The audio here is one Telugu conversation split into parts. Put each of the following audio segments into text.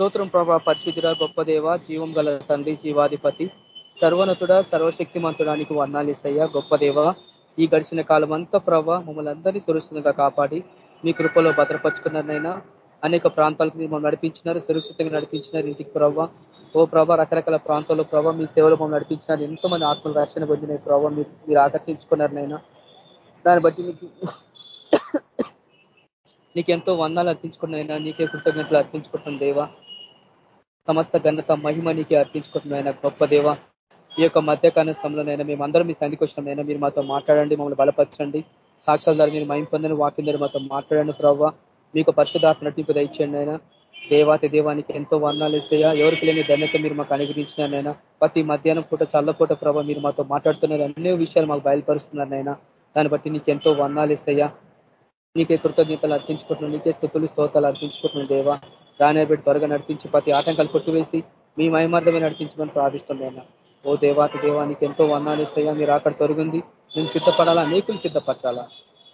స్తోత్రం ప్రభా పరిశుద్ధుడ గొప్ప దేవ జీవం గల తండ్రి జీవాధిపతి సర్వనతుడ సర్వశక్తిమంతుడానికి వర్ణాలు ఇస్తాయా గొప్ప దేవ. ఈ గడిచిన కాలం అంతా ప్రభా మమ్మల్ని అందరినీ సురక్షితంగా కాపాడి మీ కృపలో భద్రపరుచుకున్నారనైనా అనేక ప్రాంతాలకు మిమ్మల్ని నడిపించినారు సురక్షితంగా నడిపించినారు ఇంటికి ప్రభావ ఓ ప్రభా రకరకాల ప్రాంతాల్లో ప్రభావ మీ సేవలు మమ్మల్ని నడిపించినారు. ఎంతో మంది ఆత్మలు రక్షణ పొందినాయి ప్రభావ మీరు మీరు ఆకర్షించుకున్నారనైనా దాన్ని బట్టి మీకు నీకెంతో వందాలు అర్పించుకున్నైనా నీకే కృతజ్ఞతలు అర్పించుకుంటున్నాం దేవా. సమస్త ఘనత మహిమ నీకే గొప్ప దేవ. ఈ యొక్క మధ్యకాల సమయంలోనైనా మేమందరం మీ సంధికి వచ్చినామైనా మీరు మాతో మాట్లాడండి మమ్మల్ని బలపరచండి. సాక్షాల ద్వారా మీరు మహిం పొందని వాక్యం ద్వారా మాతో మాట్లాడండి ప్రభావ మీకు పరిశుధాత్మ నటింపు దయచేయండి అయినా దేవాతి దేవానికి ఎంతో వర్ణాలు ఇస్తాయా ఎవరికి లేని ధన్యత మీరు మాకు అనుగ్రహించినారనైనా ప్రతి మధ్యాహ్నం పూట చల్లపూట ప్రభావ మీరు మాతో మాట్లాడుతున్నారు. అన్ని విషయాలు మాకు బయలుపరుస్తున్నారనైనా దాన్ని బట్టి నీకు ఎంతో వర్ణాలు ఇస్తాయా నీకే కృతజ్ఞతలు అర్పించుకుంటున్నాను నీకే స్థుతులు స్తోతాలు అర్పించుకుంటున్నాను దేవా. రానేబెట్టి త్వరగా నడిపించి ప్రతి ఆటంకాలు కొట్టివేసి మీ మయమార్థమే నడిపించమని ప్రార్థిస్తున్నాయినా ఓ దేవాతి దేవానికి ఎంతో వర్ణాలు ఇస్తాయా? మీరు అక్కడ తొలగింది. మేము సిద్ధపడాలా? అనేకులు సిద్ధపరచాలా?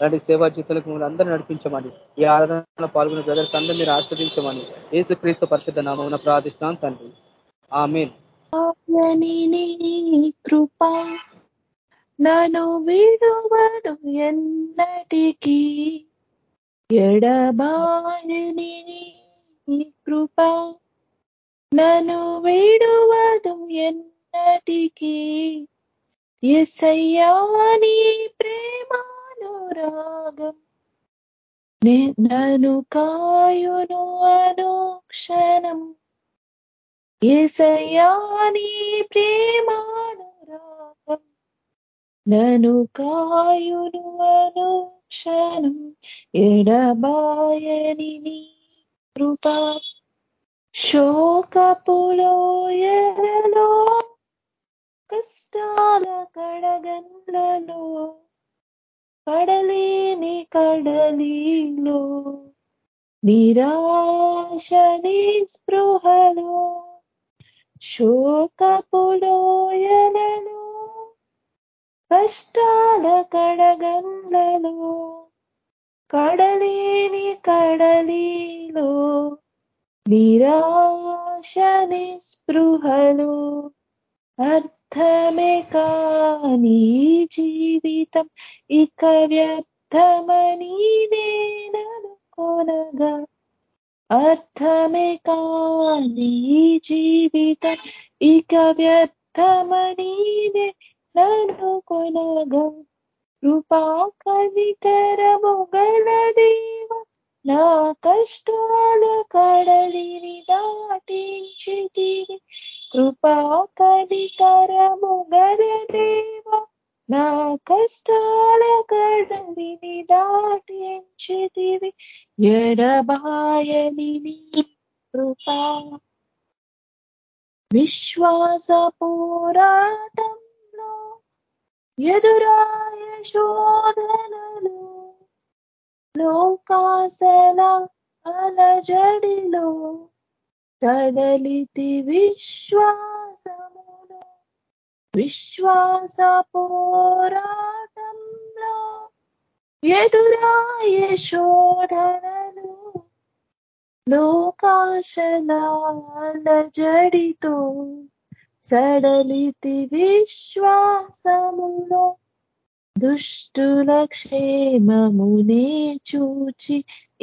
అలాంటి సేవా జీతులకు మిమ్మల్ని అందరూ నడిపించమని ఈ ఆరాధనలో పాల్గొన్న బ్రదర్స్ అందరూ మీరు ఆస్వాదించమని ఏసు క్రీస్తు పరిశుద్ధ నామం ప్రార్థిస్తున్నాం తండ్రి. ఆమెన్. కృప నను విడువదు ఎన్నటికీ. నీ కృప నను వేడువదు ఎన్నటికి. ఎసయ్యా నీ ప్రేమానురాగం నను కాయును అనుక్షణం. ఎసయ్యా నీ ప్రేమానురాగం నను కాయును అనుక్షణం. ఎడబాయని నీ కృప శోకపులోయలో కష్టాల కడగండ్లలో కడలేని కడలిలో నిరాశని స్పృహలో శోకపులోయలలో కష్టాల కడగండ్లలో కడలేని కడలిలో నిరాశ నిస్పృహలు అర్థమే కాని జీవితం ఇక వ్యర్థమని నేననుకోనగా అర్థమే కాని జీవితం ఇక వ్యర్థమని నేననుకోనగా కృపా కనికరము గల దేవ నా కష్టాల కడలిని దాటించితివి కృపా కనికరము గల దేవ నా కష్టాల కడలిని దాటించితివి ఎడబాయని కృపా విశ్వాస పోరాటంలో ఎదురాయ శోధనలు లోకాసల అలజడిలో సడలితి విశ్వాసములో విశ్వాస పోరాటంలో ఎదురాయే శోధనలు లోకాశలాలజడితో సడలితి విశ్వాసములో దుష్టుల క్షేమమునే చూచి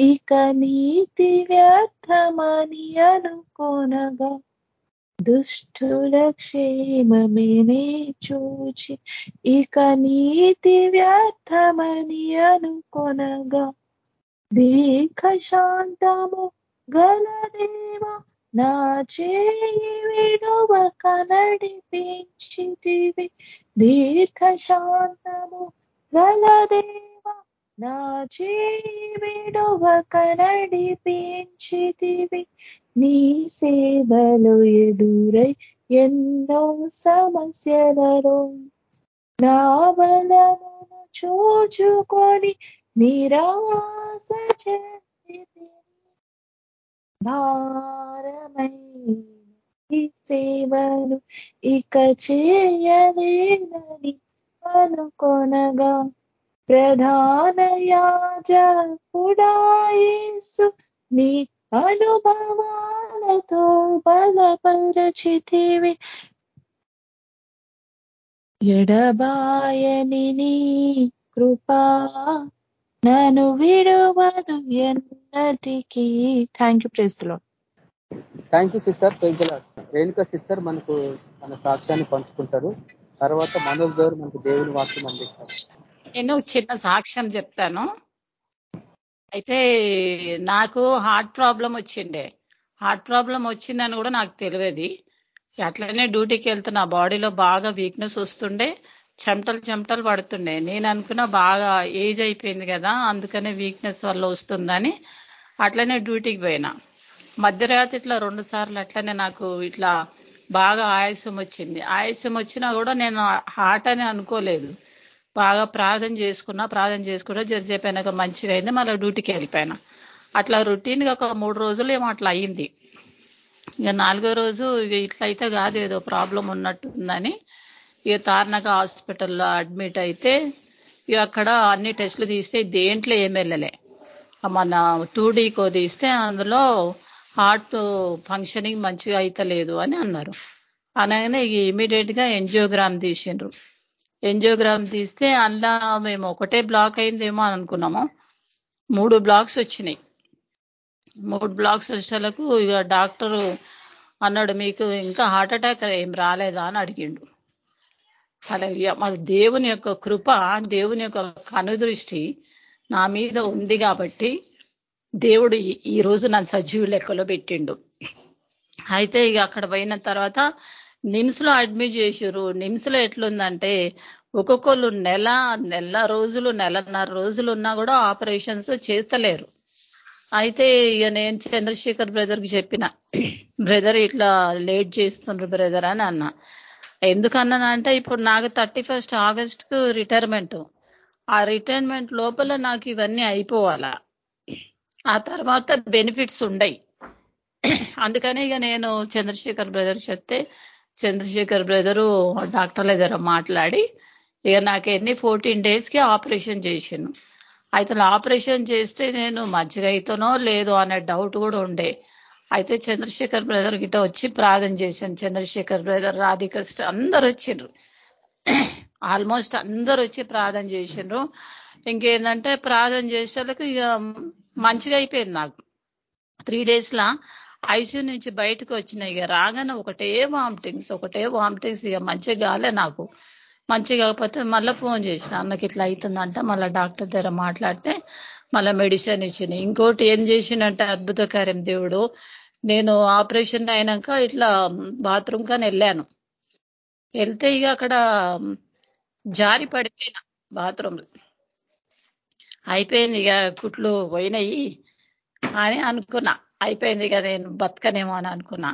ఇక నీతి వ్యర్థమని అనుకోనగా దుష్టుల క్షేమమేనే చూచి ఇక నీతి వ్యర్థమని అనుకొనగా దీర్ఘ శాంతము గలదేవ నా చేయి విడువక నడిపించితివి దీర్ఘ శాంతము గలదేవ నా చేయి విడువక నడిపించితివి నీ సేవలు ఎదురై ఎన్నో సమస్యలలో నా బలమును చూచుకొని నిరాశ భారమై ఈ సేవను ఇక చేయలేదని అనుకొనగా ప్రధాన యాజకుడాయేసు నీ అనుభవాలతో బలపరచితివి. ఎడబాయని నీ కృపా విడవదు విడువదు ఎన్నటికీ thank you ప్రేస్తులో thank you sister praise Renuka sister మనకు మన సాక్ష్యాన్ని పంచుకుంటారు తర్వాత మనోజ్ గారు మనకు దేవుని వాక్యం అందిస్తారు. నేను చిన్న సాక్ష్యం చెప్తాను. అయితే నాకు హార్ట్ ప్రాబ్లం వచ్చిండే. హార్ట్ ప్రాబ్లం వచ్చిందని కూడా నాకు తెలియదు. అట్లనే డ్యూటీకి వెళ్తున్నా. బాడీలో బాగా వీక్నెస్ వస్తుండే. చెమటలు చెమటలు పడుతుండే. నేను అనుకున్నా బాగా ఏజ్ అయిపోయింది కదా అందుకనే వీక్నెస్ వల్ల వస్తుందని అట్లనే డ్యూటీకి పోయినా. మధ్యరాత్రి ఇట్లా రెండు సార్లు అట్లనే నాకు ఇట్లా బాగా ఆయాసం వచ్చింది. ఆయాసం వచ్చినా కూడా నేను హార్ట్ అని అనుకోలేదు. బాగా ప్రార్థన చేసుకున్నా ప్రార్థన చేసుకున్నా జరసేపు అయినాక మంచిగా అయింది మళ్ళీ డ్యూటీకి వెళ్ళిపోయినా. అట్లా రొటీన్గా ఒక మూడు రోజులు ఏమో అట్లా అయింది ఇక నాలుగో రోజు ఇక ఇట్లా అయితే కాదు ఏదో ప్రాబ్లం ఉన్నట్టుందని. ఇక తార్నక హాస్పిటల్లో అడ్మిట్ అయితే ఇక అక్కడ అన్ని టెస్టులు తీస్తే దేంట్లో ఏం వెళ్ళలే. మన టూ కోది తీస్తే అందులో హార్ట్ ఫంక్షనింగ్ మంచిగా అయితలేదు అని అన్నారు. అనగానే ఇమీడియట్గా ఎంజియోగ్రామ్ తీసిండ్రు. ఎంజియోగ్రామ్ తీస్తే అందులో మేము ఒకటే బ్లాక్ అయిందేమో అని అనుకున్నాము. మూడు బ్లాక్స్ వచ్చినాయి. మూడు బ్లాక్స్ వచ్చేలకు ఇక డాక్టర్ అన్నాడు మీకు ఇంకా హార్ట్ అటాక్ ఏం రాలేదా? అని అడిగిండు. అలా మన దేవుని యొక్క కృప దేవుని యొక్క కనుదృష్టి నా మీద ఉంది కాబట్టి దేవుడు ఈ రోజు నన్ను సజీవు లెక్కలో పెట్టిండు. అయితే ఇక అక్కడ పోయిన తర్వాత నిమ్స్లో అడ్మిట్ చేసారు నిమ్స్లో ఎట్లుందంటే ఒక్కొక్కరు నెల నెల రోజులు నెలన్నర రోజులు ఉన్నా కూడా ఆపరేషన్స్ చేస్తలేరు. అయితే ఇక నేను చంద్రశేఖర్ బ్రదర్కి చెప్పిన బ్రదర్ ఇట్లా లేట్ చేస్తుండ్రు బ్రదర్ అని అన్నా. ఎందుకన్నానంటే ఇప్పుడు నాకు థర్టీ ఫస్ట్ ఆగస్ట్కు రిటైర్మెంట్ ఆ రిటైర్మెంట్ లోపల నాకు ఇవన్నీ అయిపోవాలా? ఆ తర్వాత బెనిఫిట్స్ ఉండయి. అందుకని ఇక నేను చంద్రశేఖర్ బ్రదర్ చెప్తే చంద్రశేఖర్ బ్రదరు డాక్టర్ల దగ్గర మాట్లాడి ఇక నాకు ఎన్ని ఫోర్టీన్ డేస్కి ఆపరేషన్ చేసాను అయితే ఆపరేషన్ చేస్తే నేను మంచిగా అవుతానో లేదో అనే డౌట్ కూడా ఉండే. అయితే చంద్రశేఖర్ బ్రదర్ గిట్ట వచ్చి ప్రార్థన చేశాను. చంద్రశేఖర్ బ్రదర్ రాధిక అందరు వచ్చిండ్రు. ఆల్మోస్ట్ అందరు వచ్చి ప్రార్థన చేసిండ్రు. ఇంకేందంటే ప్రార్థన చేసేందుకు ఇక మంచిగా అయిపోయింది నాకు. త్రీ డేస్లా ఐసీయూ నుంచి బయటకు వచ్చినాయి ఇక రాగానే ఒకటే వామిటింగ్స్ ఒకటే వామిటింగ్స్ ఇక మంచిగా కాలే నాకు. మంచిగా కాకపోతే మళ్ళీ ఫోన్ చేసిన అన్నకి ఇట్లా అవుతుందంట మళ్ళీ డాక్టర్ దగ్గర మాట్లాడితే మళ్ళీ మెడిసిన్ ఇచ్చిన ఇంకోటి ఏం చేసిండంటే అద్భుతకార్యం దేవుడు. నేను ఆపరేషన్ అయినాక ఇట్లా బాత్రూమ్ కానీ వెళ్ళాను. వెళ్తే ఇక అక్కడ జారి పడిపోయినా బాత్రూమ్ అయిపోయింది ఇక కుట్లు పోయినాయి అని అనుకున్నా. అయిపోయింది ఇక నేను బతకనేమో అని అనుకున్నా.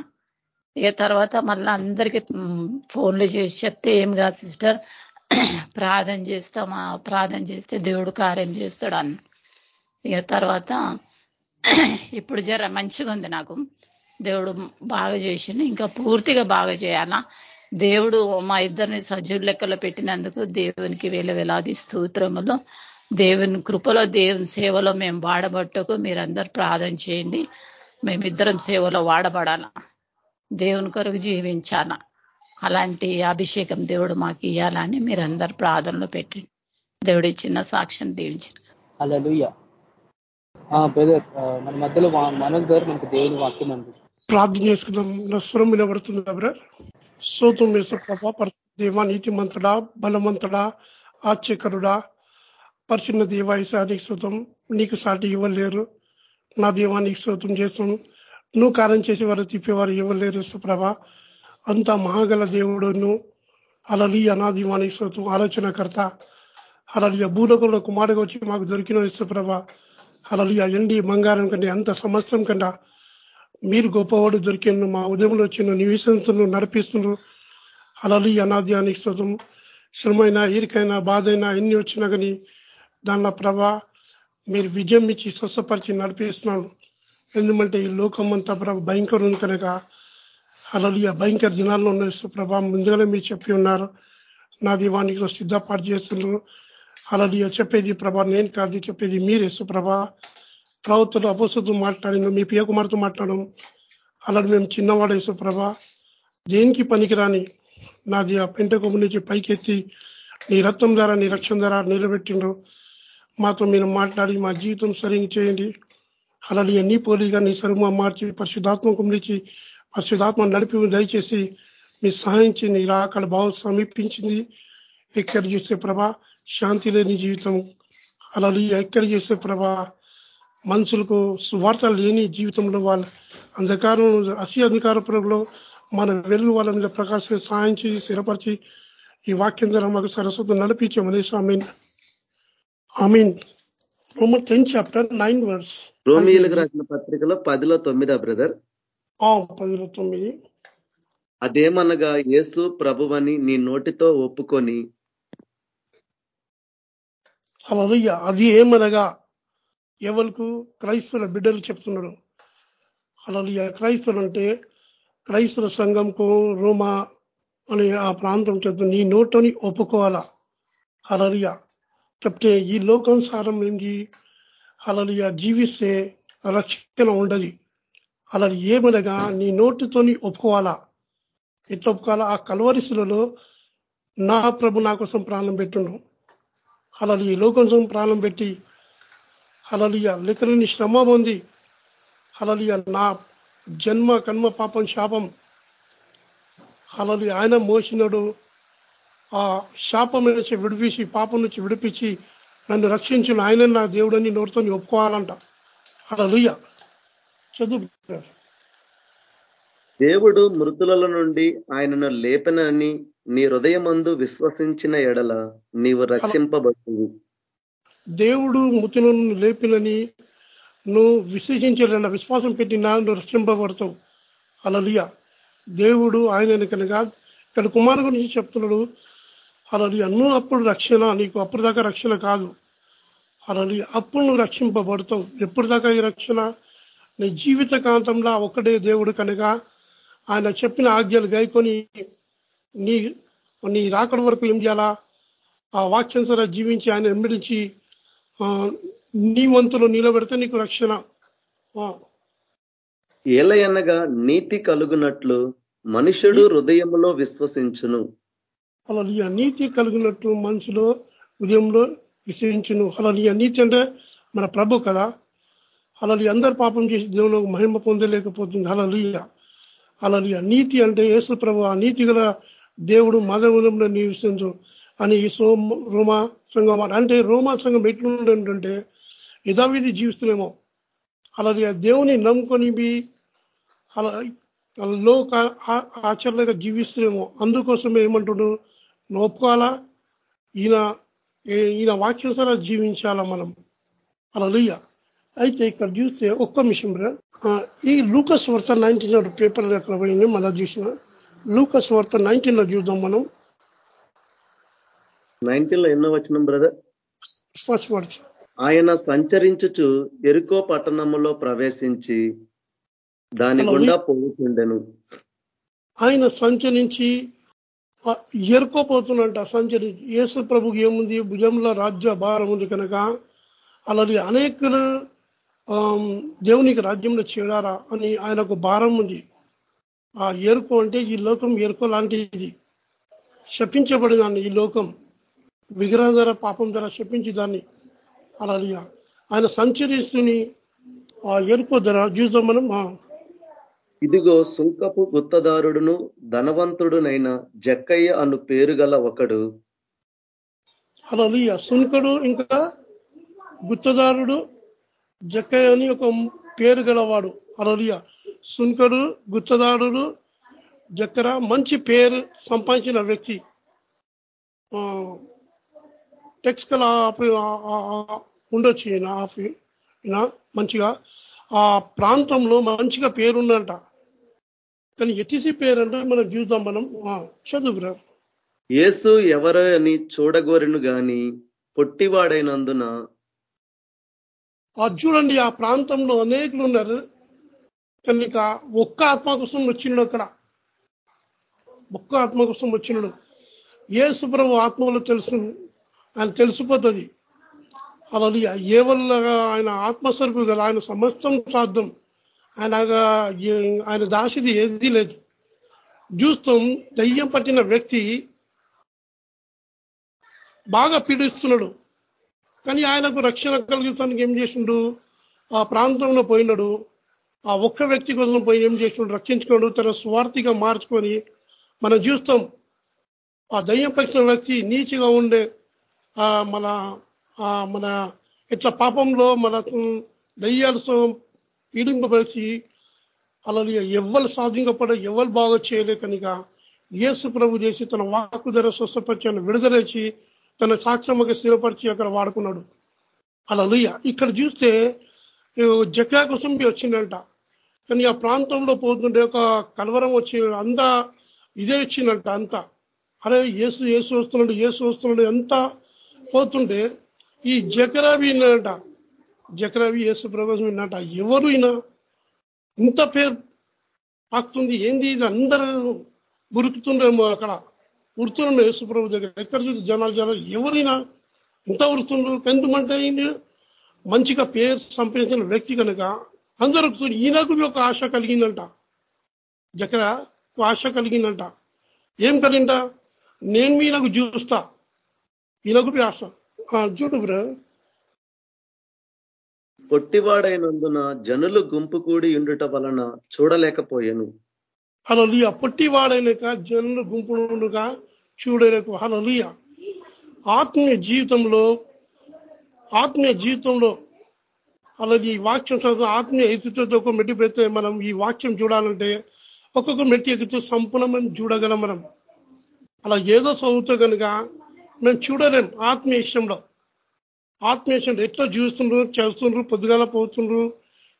ఇక తర్వాత మళ్ళీ అందరికీ ఫోన్లు చేసి చెప్తే ఏం కాదు సిస్టర్. ప్రార్థన చేస్తామా? ప్రార్థన చేస్తే దేవుడు కార్యం చేస్తాడు అన్న ఇక తర్వాత ఇప్పుడు జర మంచిగా ఉంది నాకు. దేవుడు బాగా చేసిండు. ఇంకా పూర్తిగా బాగా చేయాలా? దేవుడు మా ఇద్దరిని సజీవు లెక్కలో పెట్టినందుకు దేవునికి వేల వేలాది స్తోత్రములు. దేవుని కృపలో దేవుని సేవలో మేము వాడబట్టకు మీరందరూ ప్రార్థన చేయండి. మేమిద్దరం సేవలో వాడబడాల? దేవుని కొరకు జీవించాల? అలాంటి అభిషేకం దేవుడు మాకు ఇవ్వాలని మీరందరు ప్రార్థనలో పెట్టండి. దేవుడు ఇచ్చిన సాక్ష్యం దీవించిన. మన మధ్యలో మనోజ్ గారు మనకు దేవుని వాక్యం అందిస్తారు ప్రార్థన చేసుకుందాం. నా స్వరం వినబడుతుంది సూతం సోతం ప్రభా దేవా నీతి మంతుడా బలవంతుడా ఆశ్చర్యకరుడా పరిచిన్న దేవ నీకు సూతం నీకు సాటి ఇవ్వలేరు. నా దేవానికి సూతం చేస్తాను. నువ్వు కారం చేసేవారు తిప్పేవారు ఇవ్వలేరు సుప్రభ. అంత మహాగల దేవుడును. అలలి అనాదీవానికి సూతం ఆలోచనకర్త. అలలి భూలోకంలో కుమారుగా వచ్చి మాకు దొరికిన సుప్రభ. అలలి ఎండి బంగారం కంటే అంత సమస్తం కంటే మీరు గొప్పవాడు దొరికిన మా ఉదయంలో వచ్చిన నివిసంతులు నడిపిస్తున్నారు. అలలి అనాద్యానికి శోతం శ్రమైన ఈరికైనా బాధ అయినా ఎన్ని వచ్చినా కానీ దానిలో ప్రభా మీరు విజయం ఇచ్చి స్వస్థపరిచి నడిపిస్తున్నాను ఎందుకంటే ఈ లోకం అంతా ప్రభ భయంకరం ఉంది కనుక అలలి భయంకర దినాల్లో ఉన్న ప్రభా ముందుగానే మీరు చెప్పి ఉన్నారు. నా దీవానికి సిద్ధపాటు చేస్తున్నారు. అలలి చెప్పేది ప్రభా నేను కాదు చెప్పేది మీరు సుప్రభ ప్రవక్తలు అపోసతో మాట్లాడిన మీ పియ కుమార్తో మాట్లాడడం అలాంటి మేము చిన్నవాడు వేసు ప్రభ దేనికి పనికిరాని నాది ఆ పెంటకొమ్మ నుంచి పైకెత్తి నీ రక్తం ద్వారా నీ రక్షణ ద్వారా నిలబెట్టిండ్రు. మాతో మీరు మాట్లాడి మా జీవితం సరిగ్గా చేయండి. అలాగే నీ పోలిగా నీ సరుమ మార్చి పరిశుధాత్మ కుమరించి పరిశుధాత్మ నడిపి దయచేసి మీ సహాయించి నీ రాకడ భావం సమీపించింది ఎక్కడ చూసే ప్రభ శాంతి లేని జీవితం. అలాగే ఎక్కడ చేసే ప్రభా మనుషులకు స్వార్థ లేని జీవితంలో వాళ్ళ అంధకారం అసి అధికార ప్రభులో మన వెలుగు వాళ్ళ మీద ప్రకాశం సహాయం చేసి స్థిరపరిచి ఈ వాక్యం ద్వారా మాకు సరస్వతం నడిపించామని ఆమీన్ ఆమీన్. రోమన్ టెన్ చాప్టర్ నైన్ రోమిలకు రాసిన పత్రికలో పదిలో తొమ్మిదా బ్రదర్? పదిలో తొమ్మిది. అదేమనగా యేసు ప్రభువని నీ నోటితో ఒప్పుకొని అలా అది ఏమనగా ఎవరికి? క్రైస్తుల బిడ్డలు చెప్తున్నాడు అలా క్రైస్తులు అంటే క్రైస్తుల సంఘంకు రోమా అనే ఆ ప్రాంతం చెప్తుంది. నీ నోటని ఒప్పుకోవాలా? అలలియా చెప్తే ఈ లోకానుసారం ఏంది అలలియా జీవిస్తే రక్షణ ఉండదు. అలా ఏమనగా నీ నోటితోని ఒప్పుకోవాలా? ఎట్లా ఒప్పుకోవాలా? ఆ కలవరిసులలో నా ప్రభు నా కోసం ప్రాణం పెట్టును అలా ఈ లోకం ప్రాణం పెట్టి హలలియ లెక్కలేని శ్రమ ఉంది హలలియ నా జన్మ కన్మ పాపం శాపం. హలలి ఆయన మోసినడు. ఆ శాపం నుంచి విడిపించి పాపం నుంచి విడిపించి నన్ను రక్షించిన ఆయన నా దేవుడని నోరుతో ఒప్పుకోవాలంట. హలలియ చదువు దేవుడు మృతుల నుండి ఆయనను లేపనని నీ హృదయమందు విశ్వసించిన ఎడల నీవు రక్షింపబడుతుంది. దేవుడు మృతులను లేపినని నువ్వు విశ్వసించాలన్న విశ్వాసం పెట్టినా నువ్వు రక్షింపబడతావు. అలలియ దేవుడు ఆయన కనుక ఇక్కడ కుమారు గురించి చెప్తున్నాడు. అలలియ నువ్వు అప్పుడు రక్షణ నీకు అప్పుడు దాకా రక్షణ కాదు. అలలి అప్పుడు నువ్వు రక్షింపబడతావు. ఎప్పుడు దాకా ఈ రక్షణ? నీ జీవిత కాంతంలో ఒకటే దేవుడు కనుక ఆయన చెప్పిన ఆజ్ఞలు గాయకొని నీ నీ రాకడ వరకు ఏం చేయాలా? ఆ వాక్యం సరే జీవించి ఆయన వెంబడించి నీ వంతులు నిలబెడితే నీకు రక్షణ. ఏలయనగా నీతి కలుగునట్లు మనుషుడు హృదయంలో విశ్వసించును. అలా నీతి కలిగినట్టు మనసులో ఉదయంలో విశ్వసించును. అలా నీతి అంటే మన ప్రభు కదా. అలా అందరు పాపం చేసి దేవుని మహిమ పొందలేకపోతుంది. అలా అలా నీతి అంటే యేసు ప్రభు. ఆ నీతి గల దేవుడు మదవులంలో నివసించు. అని సో రోమా సంఘం అంటే రోమా సంఘం ఎట్లుండే యథావిధి జీవిస్తున్నామో అలాగే దేవుని నమ్ముకొని అలా లోక ఆచరణగా జీవిస్తున్నామో అందుకోసం ఏమంటుడు? నోపుకోవాలా ఈయన ఈయన వాక్యసరా జీవించాలా మనం? అలా అయితే ఇక్కడ చూస్తే ఒక్క మిషన్ ఈ లూకస్ వర్త నైన్టీన్ పేపర్ ఎక్కడ పోయింది మళ్ళీ చూసిన. లూకస్ వర్త నైన్టీన్లో చూద్దాం మనం. నైన్టీన్లో ఎన్నో వచ్చిన బ్రదర్ ఫస్ట్ వర్డ్స్ ఆయన సంచరించుచు ఎరుకో పట్టణములో ప్రవేశించి దాని గుండా పోతుండెను ఆయన సంచరించి ఎరుకోపోతున్నట్ట సంచరించి యేసు ప్రభుకి ఏముంది? భుజంలో రాజ్య భారం ఉంది కనుక అలాగే అనేకులు దేవునికి రాజ్యంలో చేడారా అని ఆయనకు భారం ఉంది. ఆ ఎరుకు అంటే ఈ లోకం ఎరుకు లాంటిది. శపించబడిదాన్ని ఈ లోకం. విగ్రహం ధర పాపం ధర శపించి దాన్ని అలా ఆయన సంచరిస్తుని ఆ ఎరుపు ధర చూద్దాం మనం ఇదిగో సుంకపు గుత్తదారుడును ధనవంతుడునైన జక్కయ్య అను పేరు గల ఒకడు. అలా సుంకడు ఇంకా గుత్తదారుడు జక్కయ్య అని ఒక పేరు గలవాడు. అలలియ. సుంకడు గుత్తదారుడు జక్కర మంచి పేరు సంపాదించిన వ్యక్తి. టెక్స్కల్ ఉండొచ్చు ఈయన మంచిగా. ఆ ప్రాంతంలో మంచిగా పేరుందంట. కానీ ఎటిసి పేరు అంటే మనం చూద్దాం మనం. చదువురా. యేసు ఎవరో అని చూడగోరెను గాని పొట్టివాడైనందున చూడండి ఆ ప్రాంతంలో అనేకులు ఉన్నారు కానీ ఒక్క ఆత్మ కోసం వచ్చినాడు అక్కడ. ఒక్క ఆత్మ కోసం వచ్చినాడు ఏసు ప్రభు ఆత్మలో తెలుసు. ఆయన తెలిసిపోతుంది. అలా ఏ వల్ల ఆయన ఆత్మస్వరూపు కదా ఆయన సమస్తం సాధ్యం. ఆయన ఆయన దాసిది ఏది లేదు. చూస్తాం దయ్యం పట్టిన వ్యక్తి బాగా పీడిస్తున్నాడు. కానీ ఆయనకు రక్షణ కలిగించడానికి ఏం చేసిండు? ఆ ప్రాంతంలో పోయినాడు. ఆ ఒక్క వ్యక్తి కోసం పోయి ఏం చేసినాడు రక్షించుకోడు తన స్వార్థిగా మార్చుకొని మనం చూస్తాం ఆ దయ్యం పట్టిన వ్యక్తి నీచిగా ఉండే మన మన ఇట్లా పాపంలో మన దయ్యాలు పీడింపబడిచి అలా ఎవ్వరు సాధింపడ ఎవరు బాగా చేయలే కనుక యేసు ప్రభు చేసి తన వాకు ధర స్వస్థపరిచి విడుదలేచి తన సాక్ష్యముగా స్థిరపరిచి అక్కడ వాడుకున్నాడు. అలా ఇక్కడ చూస్తే జకా కోసం వచ్చిందంట. కానీ ఆ ప్రాంతంలో పోతుండే ఒక కలవరం వచ్చి అంతా ఇదే వచ్చిందంట అంతా. అరే ఏసు ఏసు వస్తున్నాడు ఏసు వస్తున్నాడు ఎంత పోతుంటే ఈ జకరావి విన్నాడంట జకరావి యేసు ప్రభాసం విన్నట ఎవరు అయినా ఇంత పేరు పాకుతుంది ఏంది ఇది? అందరూ ఉరుకుతుండేమో అక్కడ. ఉరుతుండే యేసుప్రభు దగ్గర. ఎక్కడ చూసి జనాలు జనాలు ఎవరైనా ఇంత ఉరుతుండ్రు ఎందుకంటే మంచిగా పేరు సంపాదించిన వ్యక్తి కనుక అందరూ ఈయనకు ఒక ఆశ కలిగిందంట. జకర ఆశ కలిగిందంట. ఏం కలిగింట నేను మీనకు చూస్తా. ఈయనకు ఆశ చూడు బ్రో. పొట్టివాడైనందున జనులు గుంపు కూడి ఉండుట వలన చూడలేకపోయాను. హలలియ పొట్టివాడైనక జనులు గుంపు ఉండుగా చూడలేక హలలియ ఆత్మీయ జీవితంలో ఆత్మీయ జీవితంలో అలాగే ఈ వాక్యం చదువు ఆత్మీయ ఎత్తుతో ఒక మెట్టి పెడితే మనం ఈ వాక్యం చూడాలంటే ఒక్కొక్క మెట్టి ఎక్కుతూ సంపూర్ణమని చూడగలం మనం. అలా ఏదో చదువుతో కనుక మేము చూడలేం ఆత్మీయ విషయంలో. ఆత్మీయ విషయంలో ఎట్లా చూస్తుండ్రు చేస్తుండ్రు పొద్దుగాల పోతుండ్రు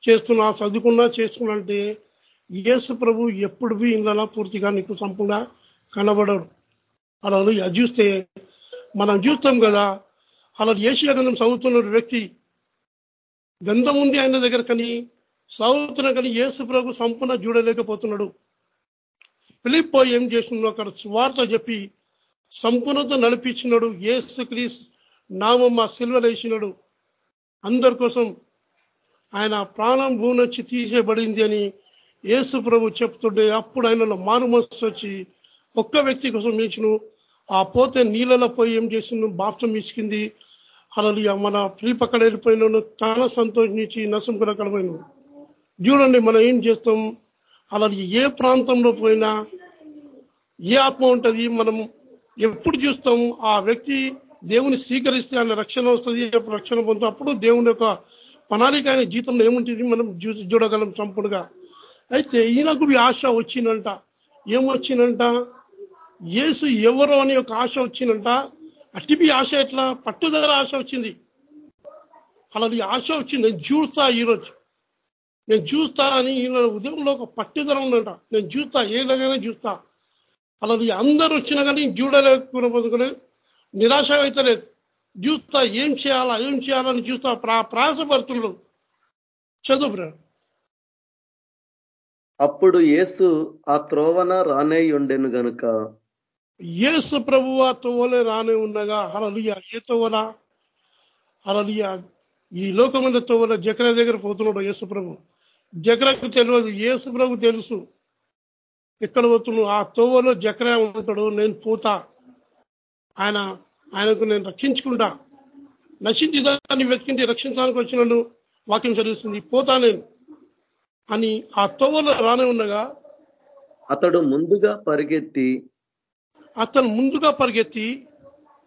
చేస్తున్నా చదువుకున్నా చేసుకున్నా అంటే యేసు ప్రభు ఎప్పుడు ఇందులో పూర్తిగా నీకు సంపూర్ణ కనబడరు అలా అది చూస్తే మనం చూస్తాం కదా అలా ఏషియా గంధం చదువుతున్న వ్యక్తి గంధం ఉంది ఆయన దగ్గర కానీ చదువుతున్నా కానీ యేసు ప్రభు సంపూర్ణ చూడలేకపోతున్నాడు. ఫిలిప్ ఏం చేస్తున్నాడు అక్కడ స్వార్థ చెప్పి సంపూర్ణత నడిపించినాడు. ఏసు నామం మా సిల్వలేసినాడు అందరి కోసం ఆయన ప్రాణం భూమి నుంచి తీసేయబడింది అని యేసు ప్రభు చెప్తుండే అప్పుడు ఆయనలో మారుమనసు వచ్చి ఒక్క వ్యక్తి కోసం ఇచ్చిను ఆ పోతే నీళ్ళలో పోయి ఏం చేసిన బాప్సం ఇచ్చుకుంది అలా మన ఫ్రీ పక్కడ వెళ్ళిపోయినాను చాలా సంతోషించి నసం కూడా చూడండి మనం ఏం చేస్తాం? అలా ఏ ప్రాంతంలో పోయినా ఏ ఆత్మ ఉంటుంది? మనం ఎప్పుడు చూస్తాం ఆ వ్యక్తి దేవుని స్వీకరిస్తే ఆయన రక్షణ వస్తుంది రక్షణ పొందుతాం? అప్పుడు దేవుని యొక్క ప్రణాళిక ఆయన జీవితంలో ఏముంటుంది? మనం చూడగలం సంపూర్ణగా. అయితే ఈయనకు ఆశ వచ్చిందంట. ఏమొచ్చిందంట? ఏసు ఎవరు అని ఒక ఆశ వచ్చిందంట. అట్టిపి ఆశ ఎట్లా? పట్టుదల ఆశ వచ్చింది. అలా ఆశ వచ్చింది నేను చూస్తా ఈరోజు. నేను చూస్తా అని ఈయన ఉదయంలో ఒక పట్టుదల ఉందంట. నేను చూస్తా ఏలాగైనా చూస్తా. అలా అందరూ వచ్చినా కానీ చూడలేకపోతే నిరాశ అయితే లేదు చూస్తా ఏం చేయాలా ఏం చేయాలని చూస్తా ప్రయాసపడుతున్నాడు చదువు అప్పుడు యేసు ఆ త్రోవన రానే ఉండెను గనుక. యేసు ప్రభు ఆ తోవలే రానే ఉండగా హలలియ ఏ తోవల హలలియ ఈ లోకమైన తోవల జకర దగ్గర పోతున్నాడు యేసు ప్రభు. జకరకు తెలియదు యేసు ప్రభు తెలుసు. ఎక్కడ పోతున్నాడు ఆ తోవలో జకర ఉంటాడు నేను పోతా. ఆయన ఆయనకు నేను రక్షించుకుంటా. నశించి దాన్ని వెతికింటి రక్షించడానికి వచ్చిన వాక్యం చదివిస్తుంది పోతా నేను. అని ఆ తోవలో రానే ఉండగా అతడు ముందుగా పరిగెత్తి అతను ముందుగా పరిగెత్తి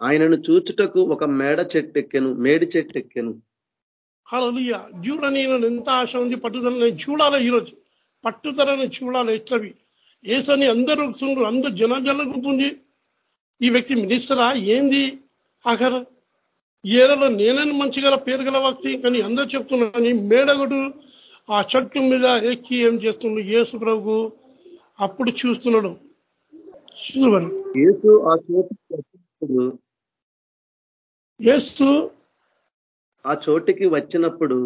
ఆయనను చూచుటకు ఒక మేడ చెట్టెక్కెను మేడి చెట్టెక్కెను. అలా చూడని ఎంత ఆశ ఉంది పట్టుదల నేను చూడాలి ఈరోజు. పట్టుదలని చూడాలి ఎట్లవి. ఏసని అందరూ చూడు అందరు జనాజల గుంపుంది ఈ వ్యక్తి మినిస్టరా? ఏంది? అఖర్ ఏడలో నేనని మంచిగా పేరు గల వ్యక్తి కానీ అందరూ చెప్తున్నాను మేడగుడు ఆ చెట్టు మీద ఎక్కి ఏం చేస్తున్నాడు యేసు ప్రభు అప్పుడు చూస్తున్నాడు. యేసు ఆ చోటుకి యేసు ఆ చోటికి వచ్చినప్పుడు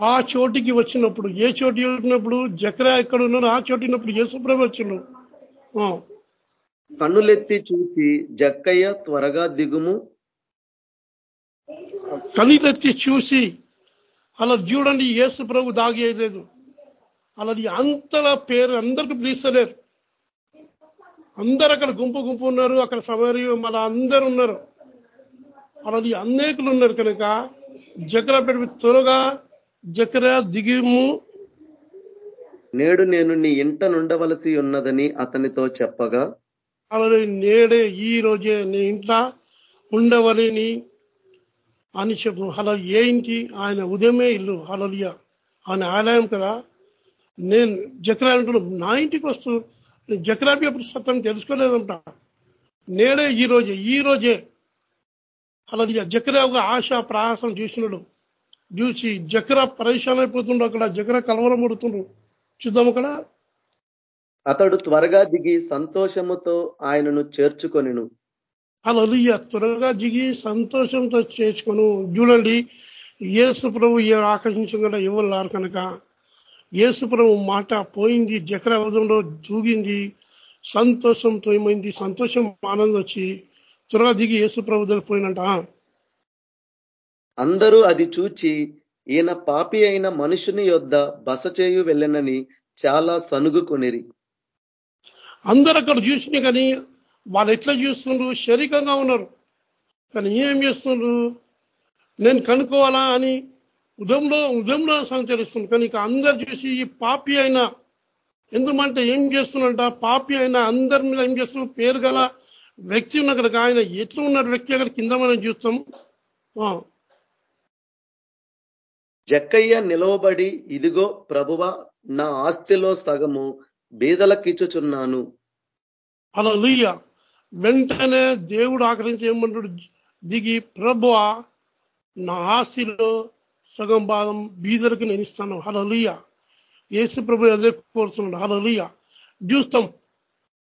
ఆ చోటికి వచ్చినప్పుడు ఏ చోటు వచ్చినప్పుడు జక్ర ఎక్కడ ఉన్నాడు ఆ చోటు ఉన్నప్పుడు యేసుప్రభు వచ్చినాడు కన్నులెత్తి చూసి జక్కయ్య త్వరగా దిగుము. కన్నులెత్తి చూసి అలా చూడండి యేసు ప్రభు దాగేయలేదు. అలాది అంతలా పేరు అందరికి పిలుస్తలేరు. అందరు అక్కడ గుంపు గుంపు ఉన్నారు అక్కడ సమరి మన అందరు ఉన్నారు. అలాది అనేకులు ఉన్నారు కనుక జకర పెట్టి త్వరగా జకర దిగిము. నేడు నేను నీ ఇంట నుండవలసి ఉన్నదని అతనితో చెప్పగా అలాగే నేడే ఈ రోజే నీ ఇంట్లో ఉండవలని అని చెప్పు. అలా ఏ ఇంటి ఆయన ఉదయమే ఇల్లు. అలలియ ఆయన ఆలయం కదా. నేను జక్రా నా ఇంటికి వస్తూ జక్రాబి అప్పుడు సత్యం తెలుసుకోలేదంట. నేడే ఈ రోజే ఈ రోజే. అలలియ జక్రా ఒక ఆశ ప్రయాసం చూసినాడు. చూసి జక్రా పరేషాన్ అయిపోతుండ్రు అక్కడ జక్రా కలవరం పడుతుండ్రు చూద్దాం అక్కడ. అతడు త్వరగా దిగి సంతోషముతో ఆయనను చేర్చుకొనిను. అలలియ త్వరగా దిగి సంతోషంతో చేసుకొని చూడండి యేసు ప్రభు ఆకర్షించకుండా ఇవ్వలేరు కనుక? యేసు ప్రభు మాట పోయింది జకరవదంలో జూగింది. సంతోషంతో ఏమైంది? సంతోషం ఆనందం వచ్చి త్వరగా దిగి యేసు ప్రభు దగ్గర పోయినంట. అందరూ అది చూచి ఈయన పాపి అయిన మనుషుని యొద్ద బస చేయు వెళ్ళనని చాలా సనుగుకొనిరి. అందరు అక్కడ చూసిన కానీ వాళ్ళు ఎట్లా చూస్తుండ్రు? శరీరంగా ఉన్నారు. కానీ ఏం చేస్తుండ్రు? నేను కనుక్కోవాలా అని ఉదయంలో ఉదయంలో సంచరిస్తుంది కానీ ఇక అందరు చూసి ఈ పాపి అయినా ఎందుకంటే ఏం చేస్తున్నట పాపి అయినా అందరి మీద ఏం చేస్తున్నారు పేరు గల వ్యక్తి ఉన్న కనుక ఆయన ఎట్లా ఉన్నాడు? వ్యక్తి అక్కడ కింద మనం చూస్తాం. ఆ, జక్కయ్య నిలవబడి ఇదిగో ప్రభువ నా ఆస్తిలో సగము బీదలకిచ్చుచున్నాను. అలా వెంటనే దేవుడు ఆకరించి ఏమంటాడు? దిగి ప్రభువ నా ఆస్తిలో సగం భాగం బీదరికి నేను ఇస్తాను. హలలుయ ఏసు ప్రభు అదే కోరుతున్నాడు హలలుయ చూస్తాం.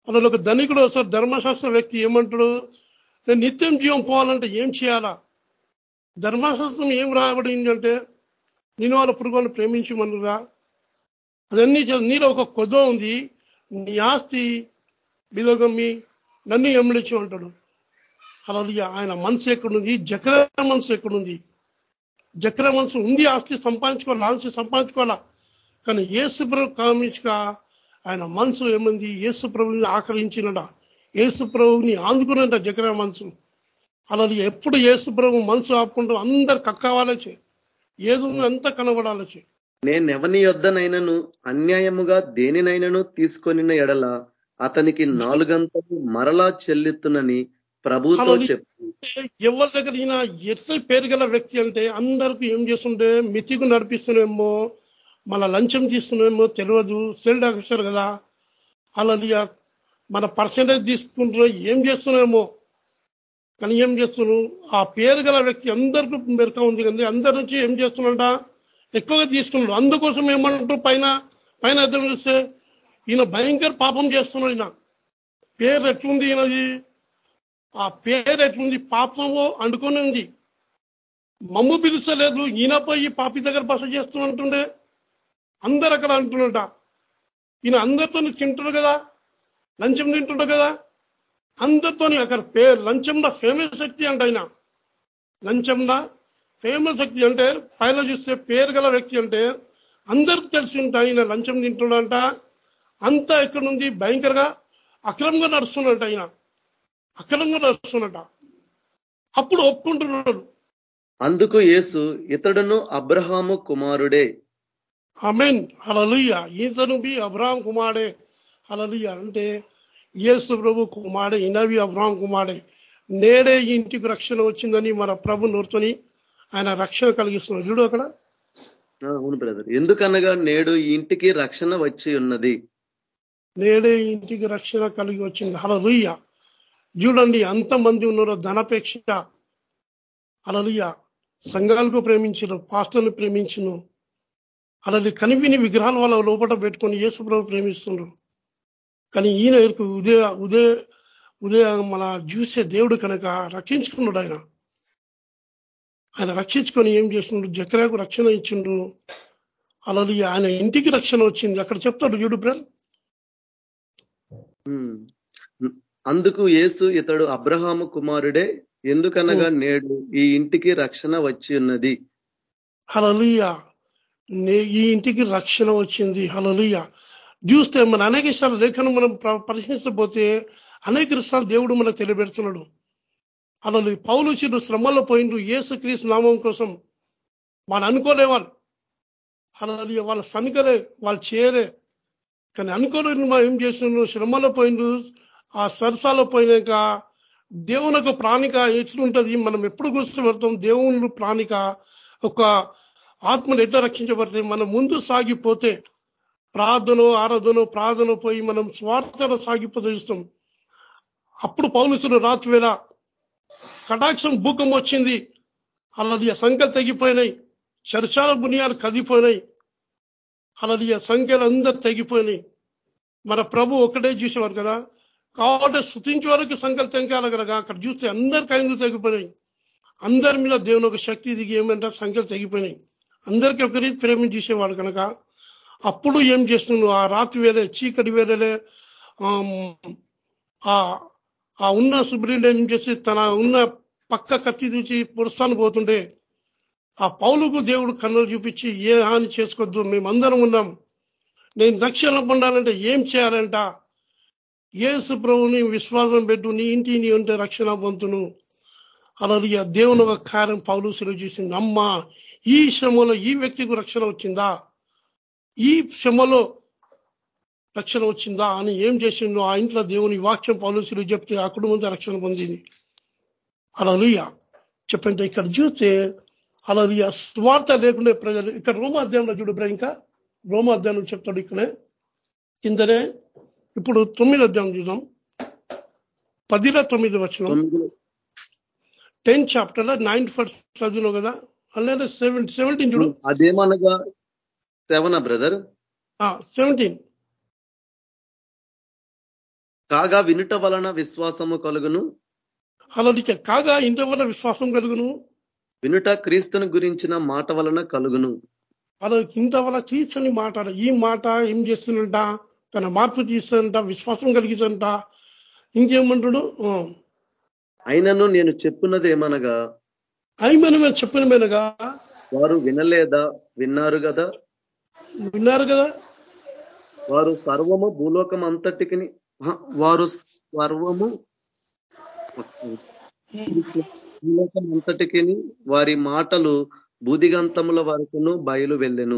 అలా ఒక ధనికుడు వస్తాడు ధర్మశాస్త్ర వ్యక్తి ఏమంటాడు? నేను నిత్యం జీవం పోవాలంటే ఏం చేయాలా? ధర్మశాస్త్రం ఏం రాబడింది అంటే నేను వాళ్ళ పురుగులను ప్రేమించమనురా. అదన్నీ నీలో ఒక కొద్ద ఉంది. నీ ఆస్తి బిదోగమ్మి నన్ను ఎమ్మడించి అంటాడు అలా ఆయన మనసు ఎక్కడుంది? జక్ర మనసు ఎక్కడుంది? జక్ర మనసు ఉంది ఆస్తి సంపాదించుకోవాలి? ఆస్తి సంపాదించుకోవాలా? కానీ ఏసుప్రభు కామించక ఆయన మనసు ఏమంది? ఏసుప్రభుని ఆకరించినట ఆందుకున్నట జక్ర మనసు? అలా ఎప్పుడు ఏసుప్రభు మనసు ఆపుకుంటూ అందరు కక్కవాలచే ఏదో అంతా కనబడాలచే నేనెవని యొద్దనైనను అన్యాయముగా దేనినైనను తీసుకొనిన ఎడల అతనికి నాలుగంతలు మరలా చెల్లిత్తునని ప్రభుతో అలాగే. చెప్పు ఎవరి దగ్గర ఈయన ఎట్లా పేరు గల వ్యక్తి అంటే అందరికి ఏం చేస్తుంటే మితికు నడిపిస్తున్నామో మన లంచం తీస్తున్నామో తెలియదు సెల్ ఆఫీసర్ కదా అలాది మన పర్సంటేజ్ తీసుకుంటున్నా ఏం చేస్తున్నామో కానీ ఏం చేస్తున్నాను ఆ పేరు గల వ్యక్తి అందరికీ మెరక ఉంది కానీ అందరి నుంచి ఏం చేస్తున్నాడ ఎక్కువగా తీసుకున్నాడు. అందుకోసం ఏమంటారు? పైన పైన అర్థం చూస్తే ఈయన భయంకర పాపం చేస్తున్నాడు ఈయన. పేరు ఎట్లుంది ఈయనది? ఆ పేరు ఎట్లుంది? పాపము అండుకొని ఉంది. మమ్ము పిలుస్తలేదు. ఈయన పోయి పాపి దగ్గర బస చేస్తున్నట్టుండే అందరు అక్కడ అంటున్నట ఈయన అందరితో తింటాడు కదా? లంచం తింటుంటాడు కదా? అందరితోని అక్కడ పేరు లంచంలో ఫేమస్ వ్యక్తి అంట ఆయన. లంచంలో ఫేమస్ వ్యక్తి అంటే పైన చూస్తే పేరు గల వ్యక్తి అంటే అందరికి తెలిసింట ఆయన లంచం తింటున్నాడంట. అంతా ఎక్కడుంది భయంకరంగా అక్రమంగా నడుస్తున్నట్ట ఆయన. అక్రమంగా నడుస్తున్నట అప్పుడు ఒప్పుకుంటున్నాడు. అందుకు యేసు ఇతడును అబ్రహాము కుమారుడే. అమెన్ హలలుయ ఈతను బి అబ్రాహం కుమారుడే. హలలుయ అంటే యేసు ప్రభు కుమారుడే ఇనవి అబ్రాహం కుమారుడే నేడే ఇంటికి రక్షణ వచ్చిందని మన ప్రభు నోరుతోని ఆయన రక్షణ కలిగిస్తున్నాడు. చూడు అక్కడ. అవును బ్రదర్. ఎందుకనగా నేడు ఇంటికి రక్షణ వచ్చి ఉన్నది? నేడే ఇంటికి రక్షణ కలిగి వచ్చింది. హలలుయ చూడండి అంతమంది ఉన్నారు ధనపేక్ష అలలుయ సంఘాలకు ప్రేమించరు పాస్టర్ని ప్రేమించును. అలాది కనివిని విగ్రహాల వాళ్ళ లోపల పెట్టుకొని యేసుప్రభు ప్రేమిస్తున్నారు కానీ ఈయన ఎరుకు ఉదయ ఉదయ ఉదయ మన చూసే దేవుడు కనుక రక్షించుకున్నాడు ఆయన. ఆయన రక్షించుకొని ఏం చేస్తున్నాడు జకరాకు రక్షణ ఇచ్చిండు. అలాది ఆయన ఇంటికి రక్షణ వచ్చింది. అక్కడ చెప్తాడు చూడు బ్రదర్. అందుకు యేసు ఇతడు అబ్రహాము కుమారుడే ఎందుకనగా నేడు ఈ ఇంటికి రక్షణ వచ్చి ఉన్నది? హలలియ ఈ ఇంటికి రక్షణ వచ్చింది. హలలుయ చూస్తే మన అనేక విషయాలు లేఖను మనం పరిశీలించబోతే అనేక విషయాలు దేవుడు మనకు తెలియబెడుతున్నాడు అలా పౌలు చిరు శ్రమల్లో పోయిండ్రు. ఏసు క్రీస్తు నామం కోసం వాళ్ళు అనుకోలే వాళ్ళు అలా వాళ్ళ సనికలే వాళ్ళు చేయలే. కానీ అనుకోలేదు మనం ఏం చేస్తున్నాడు శ్రమలో పోయిండు ఆ సరసాలో పోయినాక దేవునికి ప్రాణిక ఎట్లుంటది? మనం ఎప్పుడు గుర్తుపెడతాం? దేవుని ప్రాణిక ఒక ఆత్మను ఎట్లా రక్షించబడతాయి మనం ముందు సాగిపోతే ప్రార్థన ఆరాధన ప్రార్థన పోయి మనం స్వార్థన సాగిపోతే అప్పుడు పౌలుసులు రాత్రి వేళ కటాక్షం భూకం వచ్చింది. అలాది ఆ సంఖ్యలు తగ్గిపోయినాయి. చర్చాల బునియాలు కదిపోయినాయి అలాది ఆ సంఖ్యలు అందరు తగ్గిపోయినాయి. మన ప్రభు ఒకటే చూసేవారు కదా. కాబట్టి స్థుతించే వరకు సంఖ్యలు తెంకాలి కదా. అక్కడ చూస్తే అందరికి ఐదు తగ్గిపోయినాయి. అందరి మీద దేవుని ఒక శక్తి దిగి ఏమంటే సంఖ్యలు తగ్గిపోయినాయి. అందరికీ ఒక రీతి ప్రేమ చూసేవాడు కనుక అప్పుడు ఏం చేస్తున్నావు? ఆ రాత్రి వేరే చీకటి వేరేలే ఆ ఉన్న సుబ్రీలు ఏం చేసి తన ఉన్న పక్క కత్తి చూసి పురుస్తాను పోతుండే ఆ పౌలుకు దేవుడు కన్నులు చూపించి ఏ హాని చేసుకోవద్దు మేమందరం ఉన్నాం. నేను రక్షణ పొందాలంటే ఏం చేయాలంట? ఏసు ప్రభుని విశ్వాసం పెట్టు నీ ఇంటి నీ ఉంటే రక్షణ పొందును. అలాది దేవుని ఒక కార్యం పౌలు సులువు చేసింది. అమ్మ ఈ శ్రమలో ఈ వ్యక్తికి రక్షణ వచ్చిందా? ఈ శ్రమలో రక్షణ వచ్చిందా అని ఏం చేసిందో ఆ ఇంట్లో దేవుని వాక్యం పౌలుసులు చెప్తే ఆ కుటుంబంతో రక్షణ పొందింది. అలలియ చెప్పండి ఇక్కడ చూస్తే అలలియ స్వార్థ లేకుండా ప్రజలు ఇక్కడ రోమా అధ్యాయంలో చూడు ఇంకా. రోమా అధ్యాయం చెప్తాడు ఇక్కడే. కిందనే ఇప్పుడు తొమ్మిది అధ్యాయం చూద్దాం. పదిలో తొమ్మిది వచ్చిన తొమ్మిదిలో. టెన్ చాప్టర్లో నైన్ ఫస్ట్ చదివినావు కదా. సెవెన్ సెవెంటీన్ చూడు. అదేమనగా సెవెనా బ్రదర్ సెవెంటీన్ కాగా వినుట వలన విశ్వాసము కలుగును? అలాంటి కాగా ఇంత వల్ల విశ్వాసం కలుగును? వినుట క్రీస్తుని గురించిన మాట వలన కలుగును. అలా ఇంత వల్ల తీర్చని మాట ఈ మాట ఏం చేస్తుందంట? తన మార్పు తీస్తుందంట విశ్వాసం కలిగిస్తుందంట. ఇంకేమంటాడు? అయినను నేను చెప్పున్నది ఏమనగా? అయిపోయిన చెప్పిన మీదగా వారు వినలేదా? విన్నారు కదా? విన్నారు కదా? వారు సర్వము భూలోకం అంతటికి వారు సర్వము భూలోకం అంతటికి వారి మాటలు బూదిగంతముల వరకును బయలు వెళ్ళెను.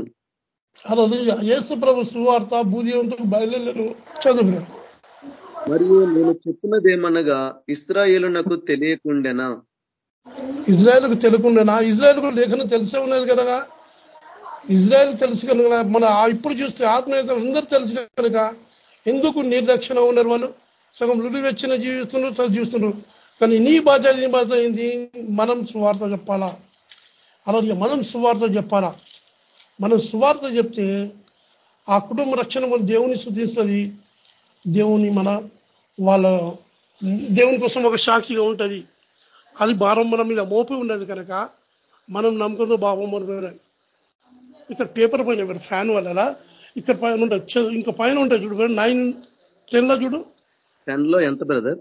యేసు ప్రభు సువార్త భూజీవంతుకు బయలుదేరను చదువు. మరియు నేను చెప్పినదేమనగా ఇస్రాయేలునకు తెలియకుండెనా? ఇజ్రాయెల్కు ఇజ్రాయెల్ కూడా లేఖనం తెలిసే ఉన్నది కదా ఇజ్రాయెల్ తెలుసు కనుక మన ఇప్పుడు చూస్తే ఆత్మీయతలు అందరూ తెలుసు కనుక ఎందుకు నిర్లక్షణ ఉన్నారు వాళ్ళు? సగం లుడి వెచ్చిన జీవిస్తున్నారు సగం చూస్తున్నారు కానీ నీ బాధ్యత నీ బాధ్యత ఏంటి మనం సువార్త చెప్పాలా? అలాగే మనం సువార్త చెప్పాలా? మనం సువార్త చెప్తే ఆ కుటుంబ రక్షణ మన దేవుని శుద్ధిస్తుంది. దేవుని మన వాళ్ళ దేవుని కోసం ఒక సాక్షిగా ఉంటుంది. అది భారం మన మీద మోపి ఉండదు కనుక మనం నమ్మకంతో భావం మనకు ఇక్కడ పేపర్ పైన పెడతారు ఫ్యాన్ వల్ల ఇక్కడ పైన ఉంటుంది ఇంకా పైన ఉంటుంది చూడు నైన్ టెన్లో చూడు. టెన్లో ఎంత బ్రదర్?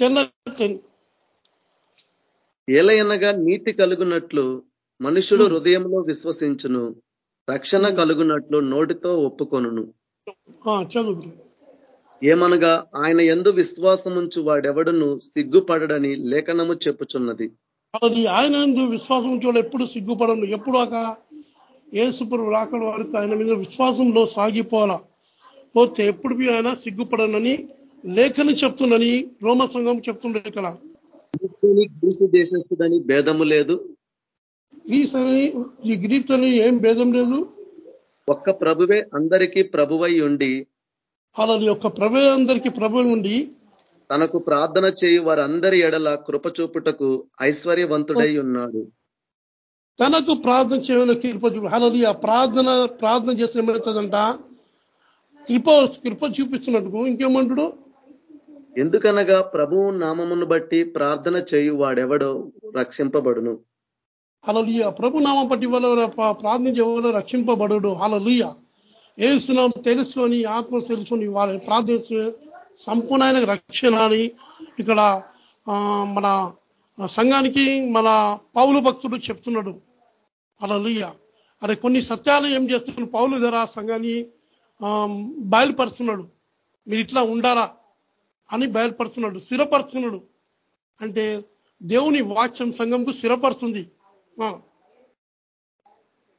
టెన్. టెన్ ఏలయనగా నీతి కలుగునట్లు మనుషుడు హృదయంలో విశ్వసించును రక్షణ కలుగునట్లు నోటితో ఒప్పుకొనును. చదువు ఏమనగా ఆయన ఎందు విశ్వాసముంచు వాడెవడును సిగ్గుపడడని లేఖనము చెప్పుచున్నది. అది ఆయన యందు విశ్వాసం చూడ ఎప్పుడు సిగ్గుపడను ఎప్పుడు ఆక? ఏసుపురు రాకడ వరకు ఆయన మీద విశ్వాసంలో సాగిపోవాలా? పోతే ఎప్పుడు ఆయన సిగ్గుపడనని లేఖని చెప్తుందని రోమ సంఘం చెప్తుండే గ్రీసు దేశస్థుడని భేదము లేదు. గ్రీస్ అని ఈ గ్రీస్ అని ఏం భేదం లేదు? ఒక్క ప్రభువే అందరికీ ప్రభువై ఉండి అలాది యొక్క ప్రభు అందరికీ ప్రభు ఉండి తనకు ప్రార్థన చేయు వారందరి ఎడల కృపచూపుటకు ఐశ్వర్యవంతుడై ఉన్నాడు. తనకు ప్రార్థన చేయని కృప చూపు అలాది ఆ ప్రార్థన ప్రార్థన చేస్తే ఏమవుతుందంట? కృప కృప చూపిస్తున్నట్టుకు ఇంకేమంటాడు? ఎందుకనగా ప్రభువు నామమును బట్టి ప్రార్థన చేయు వాడెవడో రక్షింపబడును. అలలుయ ప్రభు నామం పట్టి వల్ల ప్రార్థించే వల్ల రక్షింపబడు అలలుయ ఏసునాం తెలుసుకొని ఆత్మ తెలుసుకొని వాళ్ళని ప్రార్థించే సంపూర్ణమైన రక్షణ అని ఇక్కడ ఆ, మన సంఘానికి మన పౌలు భక్తుడు చెప్తున్నాడు. అలలుయ అరే కొన్ని సత్యాలు ఏం చేస్తున్నాడు? పౌలు ధర సంఘాన్ని బయలుపరుస్తున్నాడు. మీరు ఇట్లా ఉండాలా అని బయలుపరుస్తున్నాడు స్థిరపరుస్తున్నాడు. అంటే దేవుని వాక్యం సంఘంకు స్థిరపరుస్తుంది.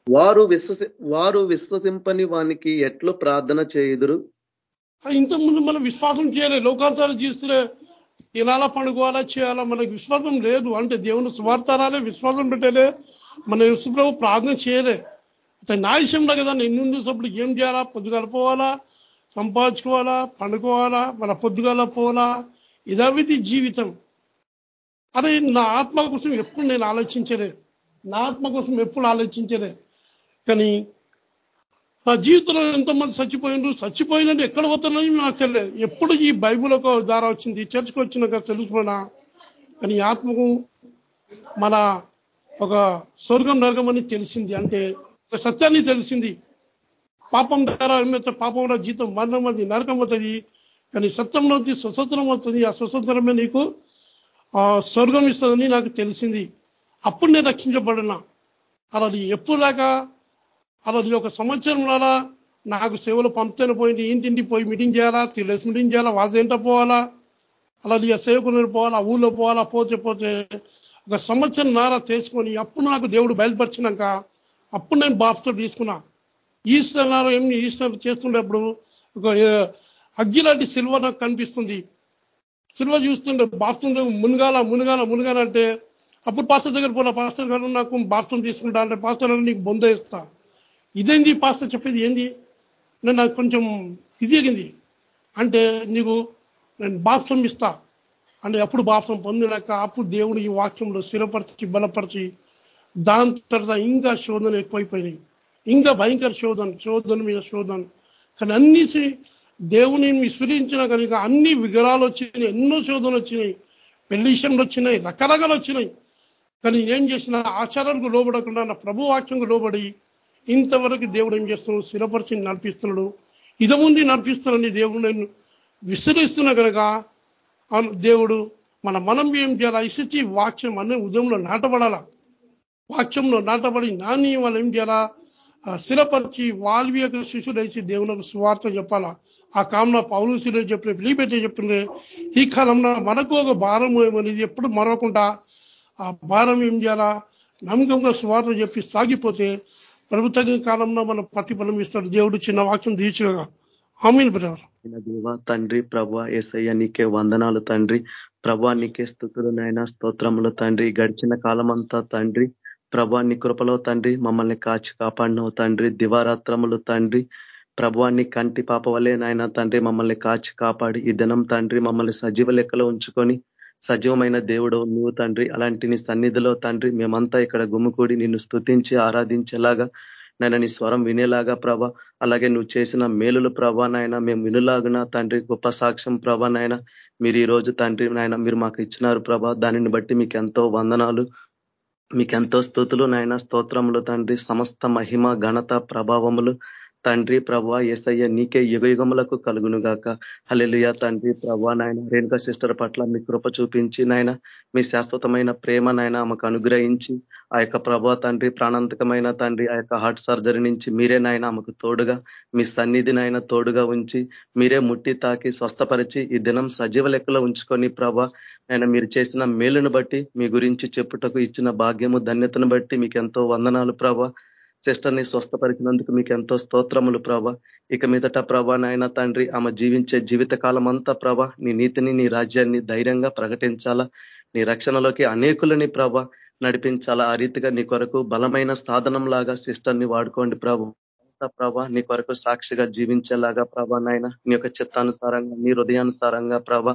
వారు విశ్వసి వారు విశ్వసింపని వానికి ఎట్లు ప్రార్థన చేయుదురు? ఇంతకుముందు మనం విశ్వాసం చేయలే. లోకాంతాలు జీస్తులే తినాలా పండుకోవాలా చేయాలా? మనకు విశ్వాసం లేదు. అంటే దేవుని స్వార్థాలే విశ్వాసం పెట్టలే. మన విశ్వప్రభు ప్రార్థన చేయలే. అతను నా విషయంలో కదా నేను చూసినప్పుడు ఏం చేయాలా? పొద్దుగాల పోవాలా? సంపాదించుకోవాలా? పండుకోవాలా? మన పొద్దుగాల పోవాలా? ఇదవిధి జీవితం. అదే నా ఆత్మ కోసం ఎప్పుడు నేను ఆలోచించలే. నా ఆత్మ కోసం ఎప్పుడు ఆలోచించలే. కానీ నా జీవితంలో ఎంతమంది చచ్చిపోయినారు. చచ్చిపోయినట్టు ఎక్కడ పోతున్నది నాకు తెలియదు ఎప్పుడు ఈ బైబుల్ ఒక ద్వారా వచ్చింది చర్చకు వచ్చినాక తెలుసుకున్నా కానీ ఆత్మకు మన ఒక స్వర్గం నరకం అని తెలిసింది. అంటే ఒక సత్యాన్ని తెలిసింది. పాపం ద్వారా ఏమైతే పాపం కూడా జీతం మరణం అది నరకం అవుతుంది కానీ సత్యంలో స్వతంత్రం అవుతుంది ఆ స్వతంత్రమే నీకు స్వర్గం ఇస్తుందని నాకు తెలిసింది. అప్పుడు నేను రక్షించబడినా. అలా ఎప్పుడు దాకా అలా ఒక సంవత్సరం నాకు సేవలు పంపుతాను పోయింది. ఇంటింటి పోయి మీటింగ్ చేయాలా? తిరిగి మీటింగ్ చేయాలా? వాళ్ళ ఏంటో పోవాలా? అలా సేవకులు పోవాలా? ఊళ్ళో పోవాలా? పోతే పోతే ఒక సంవత్సరం నారా చేసుకొని అప్పుడు నాకు దేవుడు బయలుపరిచినాక అప్పుడు నేను బాప్తో తీసుకున్నా. ఈస్టర్ నారా ఏమి ఈస్టర్ చేస్తుండేప్పుడు ఒక అగ్గిలాంటి సిల్వ నాకు కనిపిస్తుంది. సిల్వ చూస్తుండే బాప్తుండే మునగాల మునగాల మునగాలంటే అప్పుడు పాస్టర్ దగ్గర పోలా పాస్టర్ గారు నాకు బాప్తం తీసుకుంటా అంటే పాస్టర్ నీకు బొంద ఇస్తా. ఇదేంది పాస్టర్ చెప్పేది ఏంది? నేను నాకు కొంచెం ఇదిగింది అంటే నీకు నేను బాప్సం ఇస్తా. అంటే అప్పుడు బాప్సం పొందినాక అప్పుడు దేవుడు ఈ వాక్యంలో స్థిరపరిచి బలపరిచి దాని తర్వాత ఇంకా శోధన ఎక్కువైపోయినాయి. ఇంకా భయంకర శోధన శోధన మీద శోధన. కానీ అన్ని దేవుని విస్మరించిన కనుక అన్ని విగ్రహాలు వచ్చినాయి ఎన్నో శోధనలు వచ్చినాయి. పెళ్ళిషన్లు వచ్చినాయి రకరకాలు వచ్చినాయి. కానీ ఏం చేసిన ఆచారాలకు లోబడకుండా నా ప్రభు వాక్యంకు లోబడి ఇంతవరకు దేవుడు ఏం చేస్తున్నాడు? స్థిరపరిచి నడిపిస్తున్నాడు. ఇదముంది నడిపిస్తున్నాడని దేవుడు నేను విసిరిస్తున్నా కనుక దేవుడు మన మనం ఏం చేయాలా? ఇసిచి వాక్యం అనే ఉదయంలో నాటబడాలా? వాక్యంలో నాటబడి నాని వాళ్ళు ఏం చేయాలా? స్థిరపరిచి వాల్వి యొక్క శిష్యుడైసి దేవునికి స్వార్థ చెప్పాలా? ఆ కాలంలో పౌరు శిలో చెప్పిన పిలిపెట్టి చెప్పిన ఈ కాలంలో మనకు ఒక భారం ఏమనేది ఎప్పుడు మరవకుండా ఆ భారం ఏం చేయాలా? నమ్మకంగా స్వార్థ చెప్పి సాగిపోతే ప్రభుత్వ కాలంలో మన ప్రతిఫలం ఇస్తాడు. దేవుడు చిన్న వాక్యం తీర్చుగా. బ్రదర్. దేవ తండ్రి ప్రభా ఎస్ఐ నీకే వందనాలు తండ్రి. ప్రభా నీకే స్థుతులు నాయన స్తోత్రములు తండ్రి. గడిచిన కాలమంతా తండ్రి. ప్రభా నీ కృపలో తండ్రి. మమ్మల్ని కాచి కాపాడినవు తండ్రి. దివారాత్రములు తండ్రి. ప్రభాన్ని కంటి పాప వలే నాయన తండ్రి మమ్మల్ని కాచి కాపాడి. ఈ దినం తండ్రి మమ్మల్ని సజీవ లెక్కలో ఉంచుకొని సజీవమైన దేవుడు నువ్వు తండ్రి. అలాంటి నీ సన్నిధిలో తండ్రి మేమంతా ఇక్కడ గుమ్ముకూడి నిన్ను స్తుతించి ఆరాధించేలాగా నాయన నీ స్వరం వినేలాగా ప్రభ. అలాగే నువ్వు చేసిన మేలులు ప్రభా నాయన మేము వినులాగున తండ్రి గొప్ప సాక్ష్యం ప్రభా నాయన. మీరు ఈ రోజు తండ్రి నాయన మీరు మాకు ఇచ్చినారు ప్రభా. దానిని బట్టి మీకు ఎంతో వందనాలు మీకెంతో స్థుతులు నాయన. స్తోత్రములు తండ్రి. సమస్త మహిమ ఘనత ప్రభావములు తండ్రి ప్రభా ఏసయ్య నీకే యుగ యుగములకు కలుగును గాక హలెలుయ తండ్రి ప్రభా నాయన రేణుక సిస్టర్ పట్ల మీ కృప చూపించి నాయన మీ శాశ్వతమైన ప్రేమ నాయన ఆమెకు అనుగ్రహించి ఆ యొక్క ప్రభా తండ్రి ప్రాణాంతకమైన తండ్రి ఆ యొక్క హార్ట్ సర్జరీ నుంచి మీరే నాయన ఆమెకు తోడుగా మీ సన్నిధి నాయన తోడుగా ఉంచి మీరే ముట్టి తాకి స్వస్థపరిచి ఈ దినం సజీవ లెక్కలో ఉంచుకొని ప్రభా ఆయన మీరు చేసిన మేలును బట్టి మీ గురించి చెప్పుటకు ఇచ్చిన భాగ్యము ధన్యతను బట్టి మీకు ఎంతో వందనాలు ప్రభా. సిస్టర్ని స్వస్థపరిచినందుకు మీకు ఎంతో స్తోత్రములు ప్రభ. ఇక మీదట ప్రభ నాయన తండ్రి ఆమె జీవించే జీవిత కాలం అంతా ప్రభ నీ నీతిని నీ రాజ్యాన్ని ధైర్యంగా ప్రకటించాలా. నీ రక్షణలోకి అనేకులని ప్రభ నడిపించాలా. ఆ రీతిగా నీ కొరకు బలమైన సాధనం లాగా సిస్టర్ని వాడుకోండి ప్రభు. ప్రభ నీ కొరకు సాక్షిగా జీవించేలాగా ప్రభ నాయన నీ యొక్క చిత్తానుసారంగా నీ హృదయానుసారంగా ప్రభ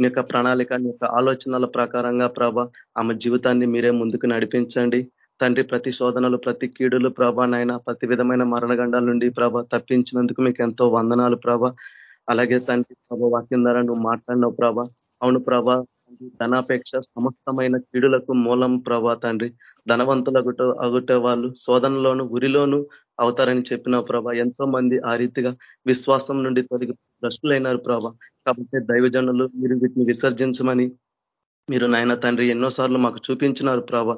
నీ యొక్క ప్రణాళిక నీ యొక్క ఆలోచనల ప్రకారంగా ప్రభ ఆమె జీవితాన్ని మీరే ముందుకు నడిపించండి. తండ్రి ప్రతి శోధనలు ప్రతి కీడులు ప్రభా నాయన ప్రతి విధమైన మరణగండాల నుండి ప్రభ తప్పించినందుకు మీకు ఎంతో వందనాలు ప్రభ. అలాగే తండ్రి ప్రభ వాక్యం ద్వారా నువ్వు మాట్లాడినావు ప్రభ. అవును ప్రభ ధనాపేక్ష సమస్తమైన కీడులకు మూలం ప్రభా తండ్రి. ధనవంతులగుట అగుటే వాళ్ళు శోధనలోను ఉరిలోను అవుతారని చెప్పిన ప్రభ. ఎంతో మంది ఆ రీతిగా విశ్వాసం నుండి తొలగి భ్రష్టులైనారు ప్రభ. కాబట్టి దైవజనులు మీరు వీటిని విసర్జించమని మీరు నాయన తండ్రి ఎన్నోసార్లు మాకు చూపించినారు ప్రభ.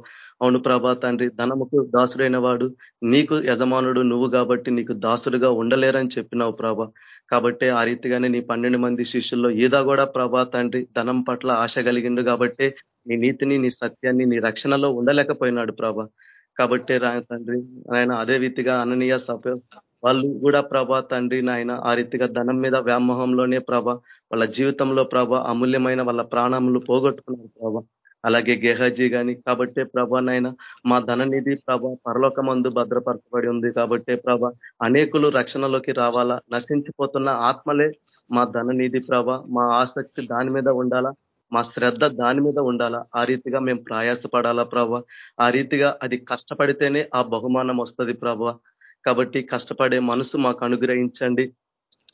అవును ప్రభా తండ్రి ధనముకు దాసుడైన వాడు నీకు యజమానుడు నువ్వు కాబట్టి నీకు దాసుడుగా ఉండలేరని చెప్పినావు ప్రభ. కాబట్టి ఆ రీతిగానే నీ పన్నెండు మంది శిష్యుల్లో ఈదా కూడా ప్రభా తండ్రి ధనం పట్ల ఆశ కలిగిండు కాబట్టి నీ నీతిని నీ సత్యాన్ని నీ రక్షణలో ఉండలేకపోయినాడు ప్రభ. కాబట్టి తండ్రి ఆయన అదే రీతిగా అననీయ సభ వాళ్ళు కూడా ప్రభా తండ్రి నాయన ఆ రీతిగా ధనం మీద వ్యామోహంలోనే ప్రభ వాళ్ళ జీవితంలో ప్రభ అమూల్యమైన వాళ్ళ ప్రాణములు పోగొట్టుకున్నారు ప్రభ. అలాగే గెహజీ గాని కాబట్టే ప్రభ నాయన మా ధననిధి ప్రభ పరలోకమందు భద్రపరచబడి ఉంది కాబట్టే ప్రభ అనేకులు రక్షణలోకి రావాలా నశించిపోతున్న ఆత్మలే మా ధననిధి ప్రభ మా ఆసక్తి దాని మీద ఉండాలా మా శ్రద్ధ దాని మీద ఉండాలా ఆ రీతిగా మేము ప్రయాసపడాలా ప్రభ. ఆ రీతిగా అది కష్టపడితేనే ఆ బహుమానం వస్తుంది ప్రభ. కాబట్టి కష్టపడే మనసు మాకు అనుగ్రహించండి.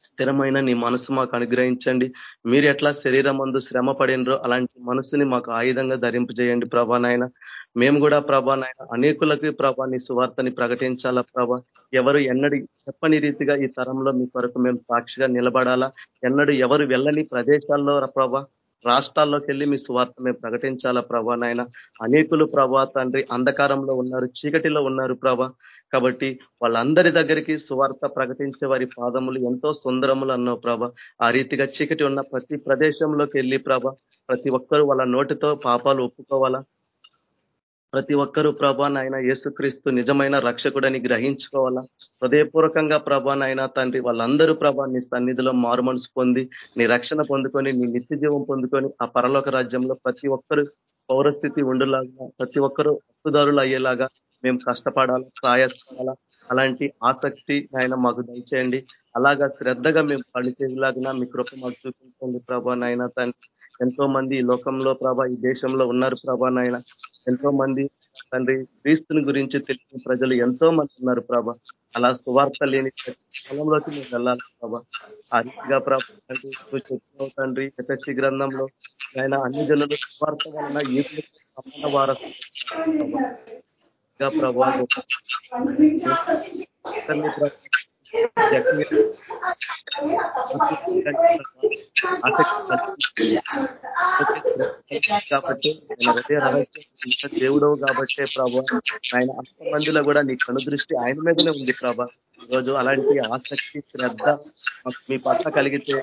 స్థిరమైన నీ మనసు మాకు అనుగ్రహించండి. మీరు ఎట్లా శరీరం మందు శ్రమ పడినరో అలాంటి మనసుని మాకు ఆయుధంగా ధరింపజేయండి ప్రభా నాయన. మేము కూడా ప్రభా నాయన అనేకులకి ప్రభా నీ సువార్తని ప్రకటించాలా ప్రభా. ఎవరు ఎన్నడి చెప్పని రీతిగా ఈ తరంలో మీ కొరకు మేము సాక్షిగా నిలబడాలా. ఎన్నడు ఎవరు వెళ్ళని ప్రదేశాల్లో ప్రభా. రాష్ట్రాల్లోకి వెళ్ళి మీ సువార్త మేము ప్రకటించాలా ప్రభా నాయన? అనేకులు ప్రభా తండ్రి అంధకారంలో ఉన్నారు చీకటిలో ఉన్నారు ప్రభా. కాబట్టి వాళ్ళందరి దగ్గరికి సువార్త ప్రకటించే వారి పాదములు ఎంతో సుందరములు అన్నావు ప్రభ. ఆ రీతిగా చీకటి ఉన్న ప్రతి ప్రదేశంలోకి వెళ్ళి ప్రభ ప్రతి ఒక్కరూ వాళ్ళ నోటితో పాపాలు ఒప్పుకోవాలా? ప్రతి ఒక్కరూ ప్రభా నాయన యేసుక్రీస్తు నిజమైన రక్షకుడని గ్రహించుకోవాలా? హృదయపూర్వకంగా ప్రభా నాయన తండ్రి వాళ్ళందరూ ప్రభా నీ సన్నిధిలో మారుమనసు పొంది నీ రక్షణ పొందుకొని నీ నిత్య జీవం పొందుకొని ఆ పరలోక రాజ్యంలో ప్రతి ఒక్కరు పౌరస్థితి ఉండులాగా ప్రతి ఒక్కరూ హక్కుదారులు అయ్యేలాగా మేము కష్టపడాలా ప్రయాసపడాలా అలాంటి ఆసక్తి ఆయన మాకు దయచేయండి. అలాగా శ్రద్ధగా మేము పనిచేయలాగిన మీ కృప మాకు చూపించండి ప్రభా నాయన తండ్రి. ఎంతో మంది ఈ లోకంలో ప్రభా ఈ దేశంలో ఉన్నారు ప్రభా నాయన. ఎంతో మంది తండ్రి క్రీస్తుని గురించి తెలిసిన ప్రజలు ఎంతో మంది ఉన్నారు ప్రభ. అలా సువార్త లేని స్థలంలోకి మేము వెళ్ళాలి ప్రభ. ఆ రీతిగా తండ్రి ఎస్ఎస్సి గ్రంథంలో ఆయన అన్ని జనులు సువార్త వలన సమాన ప్రభావం కాబట్టి హృదయ రహస్యం. దేవుడవు కాబట్టే ప్రభా ఆయన మందిలో కూడా నీ కనుదృష్టి ఆయన మీదనే ఉంది ప్రభా. ఈరోజు అలాంటి ఆసక్తి శ్రద్ధ మీ పట్ల కలిగితే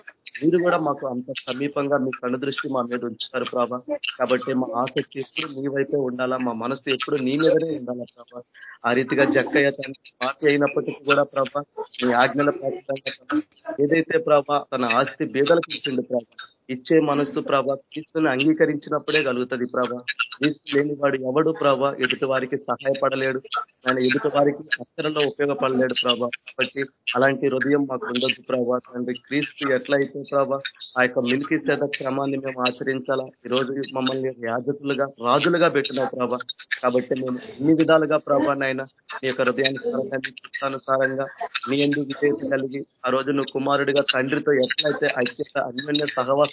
మీరు కూడా మాకు అంత సమీపంగా మీ కనుదృష్టి మా మీద ఉంచుతారు ప్రభా. కాబట్టి మా ఆసక్తి ఎప్పుడు నీ వైపే ఉండాలా మా మనసు ఎప్పుడు నీ మీదనే ఉండాలా ప్రభా. ఆ రీతిగా జక్కయ్య తన పార్టీ అయినప్పటికీ కూడా ప్రభా మీ ఆజ్ఞల ప్రకారంగా ఏదైతే ప్రభా తన ఆస్తి బీదలకు ఇచ్చింది ప్రభా ఇచ్చే మనస్సు ప్రభ క్రీస్తుని అంగీకరించినప్పుడే కలుగుతుంది ప్రభ. క్రీస్తు లేనివాడు ఎవడు ప్రభ? ఎదుటి వారికి సహాయపడలేడు. ఆయన ఎదుటి వారికి అక్షరంలో ఉపయోగపడలేడు ప్రభ. కాబట్టి అలాంటి హృదయం మాకు ఉండొద్దు ప్రభా. తండ్రి క్రీస్తు ఎట్లయితే ప్రభ ఆ యొక్క మిలికి చేత క్రమాన్ని మేము ఆచరించాలా? ఈరోజు మమ్మల్ని యాజకులుగా రాజులుగా పెట్టినావు ప్రభ. కాబట్టి మేము అన్ని విధాలుగా ప్రభానైనా నీ యొక్క హృదయానుసారంగా చిత్తానుసారంగా నీ ఎందుకు చేసి కలిగి ఆ రోజు నువ్వు కుమారుడిగా తండ్రితో ఎట్లయితే ఐక్యత అన్యోన్య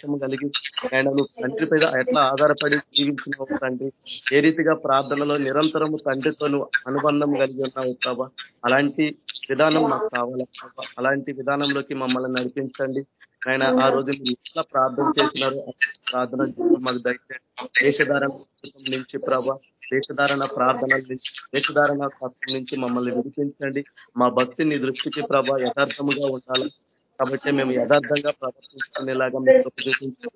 సహవాసము కలిగి ఆయన నువ్వు తండ్రిపై ఎట్లా ఆధారపడి జీవించిన తండ్రి? ఏ రీతిగా ప్రార్థనలో నిరంతరము తండ్రితో నువ్వు అనుబంధం కలిగి ఉన్నావు బాబా అలాంటి విధానం నాకు కావాలి అలాంటి విధానంలోకి మమ్మల్ని నడిపించండి. ఆయన ఆ రోజు మీరు ఎట్లా ప్రార్థన చేసినారు ప్రార్థన మాకు దయచేయండి. దేశధారణ నుంచి ప్రభా దేశధారణ ప్రార్థనల నుంచి వేషధారణ నుంచి మమ్మల్ని విడిపించండి. మా భక్తిని దృష్టికి ప్రభా యథార్థముగా ఉండాలి? కాబట్టి మేము యథార్థంగా ప్రవర్తిస్తుండేలాగా మేము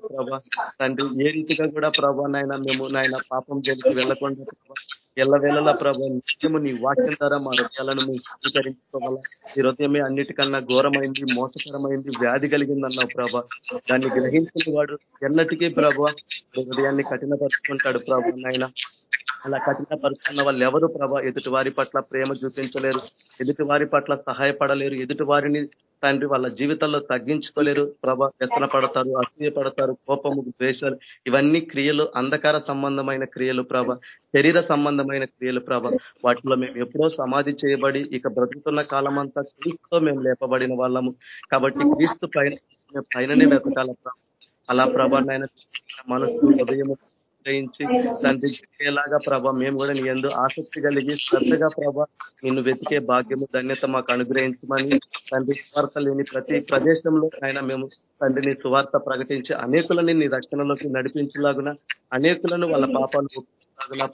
ప్రభా. తండ్రి ఏ రీతిగా కూడా ప్రభా నాయన మేము నాయన పాపం జరిగి వెళ్ళకుండా ప్రభా ఎల్లవేళలా ప్రభా నిత్యము నీ వాక్యం ద్వారా మా హృదయాలను మేము స్వీకరించుకోవాలా ఈ హృదయమే అన్నిటికన్నా ఘోరమైంది మోసకరమైంది వ్యాధి కలిగిందన్నావు ప్రభా. దాన్ని గ్రహించిన వాడు ఎన్నటికీ ప్రభా హృదయాన్ని కఠినపరుచుకుంటాడు ప్రభా నాయన. అలా కఠినపరుచుకున్న వాళ్ళు ఎవరు ప్రభ? ఎదుటి వారి పట్ల ప్రేమ చూపించలేరు. ఎదుటి వారి పట్ల సహాయపడలేరు. ఎదుటి వారిని తండ్రి వాళ్ళ జీవితంలో తగ్గించుకోలేరు. ప్రభ వ్యసన పడతారు అసూయ పడతారు కోపము ద్వేషాలు. ఇవన్నీ క్రియలు అంధకార సంబంధమైన క్రియలు ప్రభ. శరీర సంబంధమైన క్రియలు ప్రభ. వాటిలో మేము ఎప్పుడో సమాధి చేయబడి ఇక బ్రతుకుతున్న కాలం అంతా క్రీస్తుతో మేము లేపబడిన వాళ్ళము. కాబట్టి క్రీస్తు పైన పైననే వెతకాల అలా ప్రభానైనా మనసు హృదయము ఆశ్రయించి తండ్రి ఎలాగా ప్రభ మేము కూడా నీ ఎందు ఆసక్తి కలిగి శ్రద్ధగా ప్రభ నిన్ను వెతికే భాగ్యము ధన్యత మాకు అనుగ్రహించమని తండ్రి స్వార్థ లేని ప్రతి ప్రదేశంలో ఆయన మేము తండ్రిని సువార్త ప్రకటించి అనేకులని నీ రక్షణలోకి నడిపించలాగున అనేకులను వాళ్ళ పాపాలు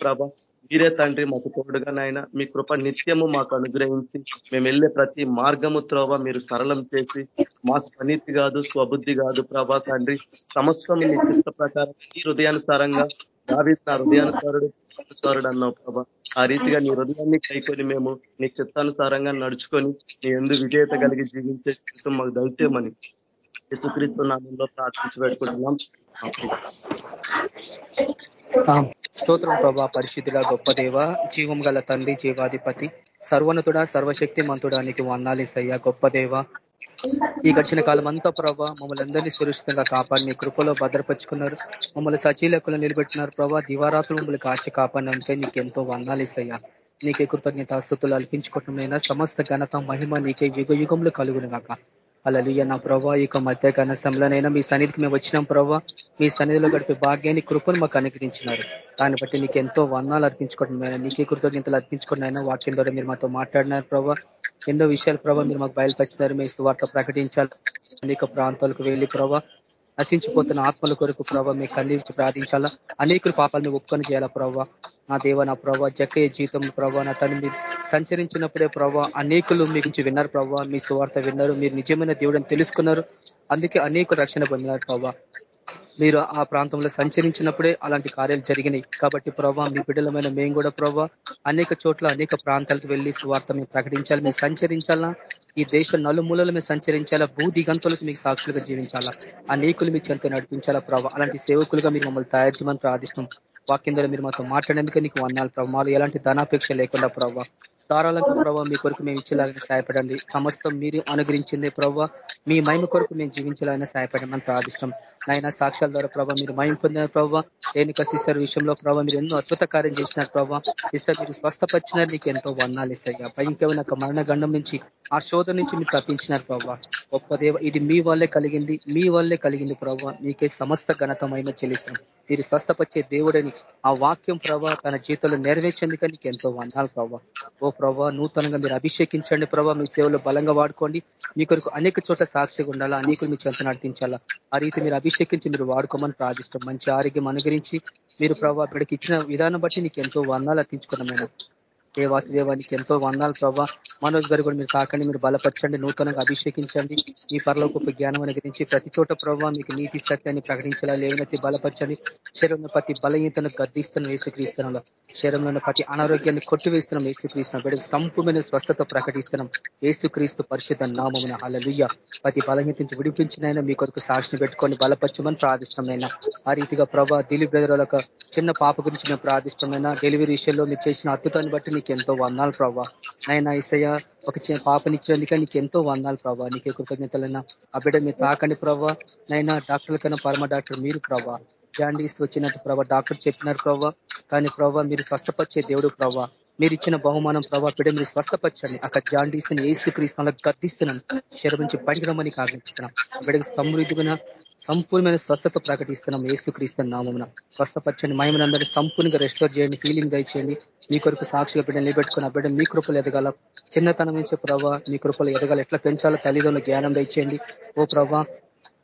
ప్రభ మీరే తండ్రి మాకు తోడుగా నాయన. మీ కృప నిత్యము మాకు అనుగ్రహించి మేము వెళ్ళే ప్రతి మార్గము త్రోవ మీరు సరళం చేసి మా స్వనీతి కాదు స్వబుద్ధి కాదు ప్రభా తండ్రి. సమస్తం మీ చిత్త ప్రకారం ఈ హృదయానుసారంగా దావి నా హృదయానుసారుడు అనుసారుడు అన్నావు ప్రభా. ఆ రీతిగా నీ హృదయాన్ని కైకొని మేము నీ చిత్తానుసారంగా నడుచుకొని నీ ఎందు విజేత కలిగి జీవించే చిత్తం మాకు దయచేయమని యేసుక్రీస్తు నామంలో ప్రార్థించి పెట్టుకుంటున్నాం. స్తోత్రం ప్రభా పరిశుద్ధుల గొప్ప దేవ జీవం గల తండ్రి జీవాధిపతి సర్వనతుడ సర్వశక్తి మంతుడానికి వందాలిసయ్యా గొప్ప దేవ. ఈ గడిచిన కాలం అంతా ప్రభా మమ్మల్ని అందరినీ సురక్షితంగా కాపాడి మీ కృపలో భద్రపరుచుకున్నారు. మమ్మల్ని సచీలకులు నిలబెట్టినారు ప్రభా దివారాత్రులు మమ్మల్ని కాచి కాపాడినంటే నీకు ఎంతో వందాలిసయ్యా నీకే కృతజ్ఞత స్థుతులు అల్పించుకోవటమైనా సమస్త ఘనత మహిమ నీకే యుగ యుగంలో కలుగును కాక అలలియ నా ప్రభా ఈ యొక్క మధ్య సమయంలోనైనా మీ సన్నిధికి మేము వచ్చినాం ప్రభా. మీ సన్నిధిలో గడిపే భాగ్యాన్ని కృపను మాకు అనుగ్రహించినారు. దాన్ని బట్టి నీకు ఎంతో వర్ణాలు అర్పించుకోవడం అయినా నీకే కృతజ్ఞతలు అర్పించుకోవడం అయినా వాక్యం ద్వారా మీరు మాతో మాట్లాడినారు ప్రభా. ఎన్నో విషయాలు ప్రభావ మీరు మాకు బయలుపరిచినారు. మీ వార్త ప్రకటించాలి. అనేక ప్రాంతాలకు వెళ్ళి ప్రభా నశించిపోతున్న ఆత్మల కొరకు ప్రభావ మీ కన్నీర్చి ప్రార్థించాలా? అనేకులు పాపాలను ఒప్పుకొని చేయాలా ప్రభావ నా దేవ నా ప్రభావ జక్కయ్య జీతం ప్రభావ నా తను మీరు సంచరించినప్పుడే ప్రభావ అనేకులు మీ గురించి విన్నారు ప్రభావ మీ సువార్త విన్నారు మీరు నిజమైన దేవుడని తెలుసుకున్నారు. అందుకే అనేక రక్షణ పొందినారు ప్రభావ మీరు ఆ ప్రాంతంలో సంచరించినప్పుడే అలాంటి కార్యాలు జరిగినాయి. కాబట్టి ప్రభావ మీ బిడ్డలమైన మేము కూడా ప్రభావ అనేక చోట్ల అనేక ప్రాంతాలకు వెళ్ళి సువార్త మేము ప్రకటించాలి మేము సంచరించాలా? ఈ దేశ నలుమూలలు మేము సంచరించాలా? భూదిగంతులకు మీకు సాక్షులుగా జీవించాలా? అనేకులు మీ చెంత నడిపించాలా ప్రభావ అలాంటి సేవకులుగా మీరు మమ్మల్ని తయారు చేయమని ప్రార్థిస్తాం వాక్యం ద్వారా మీరు మాతో మాట్లాడేందుకు నీకు వన్నాలు ప్రభావ మాలో ఎలాంటి ధనాపేక్ష లేకుండా ప్రభావ ధారాళంగా ప్రభావ మీ కొరకు మేము ఇచ్చేలాగానే సహాయపడండి. సమస్తం మీరు అనుగ్రహించింది ప్రభావ మీ మహిమ కొరకు మేము జీవించాలని సహాయపడమని ప్రార్థిష్టం నాయన సాక్ష్యాల ద్వారా ప్రభావ మీరు మహిమ పొందిన ప్రభావ దేనిక సిస్టర్ విషయంలో ప్రభావ మీరు ఎన్నో అద్భుత కార్యం చేసినారు ప్రభావ సిస్టర్ మీరు స్వస్థపరిచినారు. నీకు ఎంతో వర్ణాలు ఇస్తాయి. భయంకరమైన మరణ గండం నుంచి ఆ శోధ నుంచి మీరు తప్పించినారు ప్రభావ గొప్ప దేవ ఇది మీ వల్లే కలిగింది. మీ వల్లే కలిగింది ప్రభావ మీకే సమస్త ఘనతమైన చెల్లిస్తాం. మీరు స్వస్థపరిచే దేవుడని ఆ వాక్యం ప్రభావ తన జీవితంలో నెరవేర్చేందుకు నీకు ఎంతో వందాలు ప్రభావ ఓ ప్రభావ నూతనంగా మీరు అభిషేకించండి ప్రభావ మీ సేవలో బలంగా వాడుకోండి. మీ కొరకు అనేక చోట్ల సాక్షిగా ఉండాలా అనేకులు మీ చెంత నడిపించాలా. ఆ రీతి మీరు అభిషేకించి మీరు వాడుకోమని ప్రార్థిస్తాం మంచి ఆరోగ్యం అనుగరించి మీరు ప్రభావ ఇక్కడికి ఇచ్చిన విధానం బట్టి నీకు ఎంతో వర్ణాలు అర్పించుకున్నాం దేవాతి దేవానికి ఎంతో వందాలు ప్రభావ మనోజ్ గారు కూడా మీరు కాకండి మీరు బలపరచండి నూతనంగా అభిషేకించండి. ఈ పరలోకపు జ్ఞానం అనుగ్రహించి ప్రతి చోట ప్రభావ మీకు నీతి సత్యాన్ని ప్రకటించాలా లేవనెత్తి బలపరచండి. శరీరంలో ప్రతి బలహీనతను గర్దిస్తున్నాం వేసుక్రీస్తున్నాం శరీరంలో ప్రతి అనారోగ్యాన్ని కొట్టివేస్తున్నాం ఏసుక్రీస్తున్నాం బిడ్డకు సంపూర్ణ స్వస్థత ప్రకటిస్తున్నాం. ఏసుక్రీస్తు పరిశుద్ధ నామమున. అలలుయ్య ప్రతి బలహీనత నుంచి విడిపించినైనా మీ కొరకు సాక్షిని పెట్టుకొని బలపరచమని ప్రార్థిష్టమైనా ఆ రీతిగా ప్రభా దిలీప్ బ్రదర్ చిన్న పాప గురించి మేము ప్రార్థిష్టమైనా డెలివరీ విషయంలో మీరు చేసిన అద్భుతాన్ని బట్టి నీకు ఎంతో వందాలు ప్రభా. నైనా ఇసయ ఒక చిన్న పాపనిచ్చినందుకే నీకు ఎంతో వందాలు ప్రభా. నీకే కృతజ్ఞతలైనా. ఆ బిడ్డ మీరు తాకండి ప్రభా. నైనా డాక్టర్ల కన్నా పరమ డాక్టర్ మీరు ప్రభా. జాండీస్ వచ్చినట్టు ప్రభా డాక్టర్ చెప్పినారు ప్రభా. కానీ ప్రభా మీరు స్వస్థపరిచే దేవుడు ప్రభా. మీరు ఇచ్చిన బహుమానం ప్రభా బిడ్డ మీరు స్వస్థపరచండి. అక్కడ జాండీస్ని ఏసు క్రీస్తులకు గర్దిస్తున్నాను శరీరం నుంచి బయటకు రమ్మని ఆజ్ఞిస్తున్నాం బిడ్డకు సమృద్ధిగా సంపూర్ణమైన స్వస్థత ప్రకటిస్తున్నాం ఏసుక్రీస్తు నామమున. స్వస్థపరచండి మహిమనందరినీ సంపూర్ణంగా రెస్టోర్ చేయండి ఫీలింగ్ దయచేయండి. మీ కొరకు సాక్షిగా బిడ్డ నిలబెట్టుకుని ఆ బిడ్డ మీ కృపలు ఎదగాల. చిన్నతనం నుంచి ప్రభావ మీ కృపలు ఎదగాల. ఎట్లా పెంచాలో తల్లిదండ్రుల జ్ఞానం దయచేయండి. ఓ ప్రభా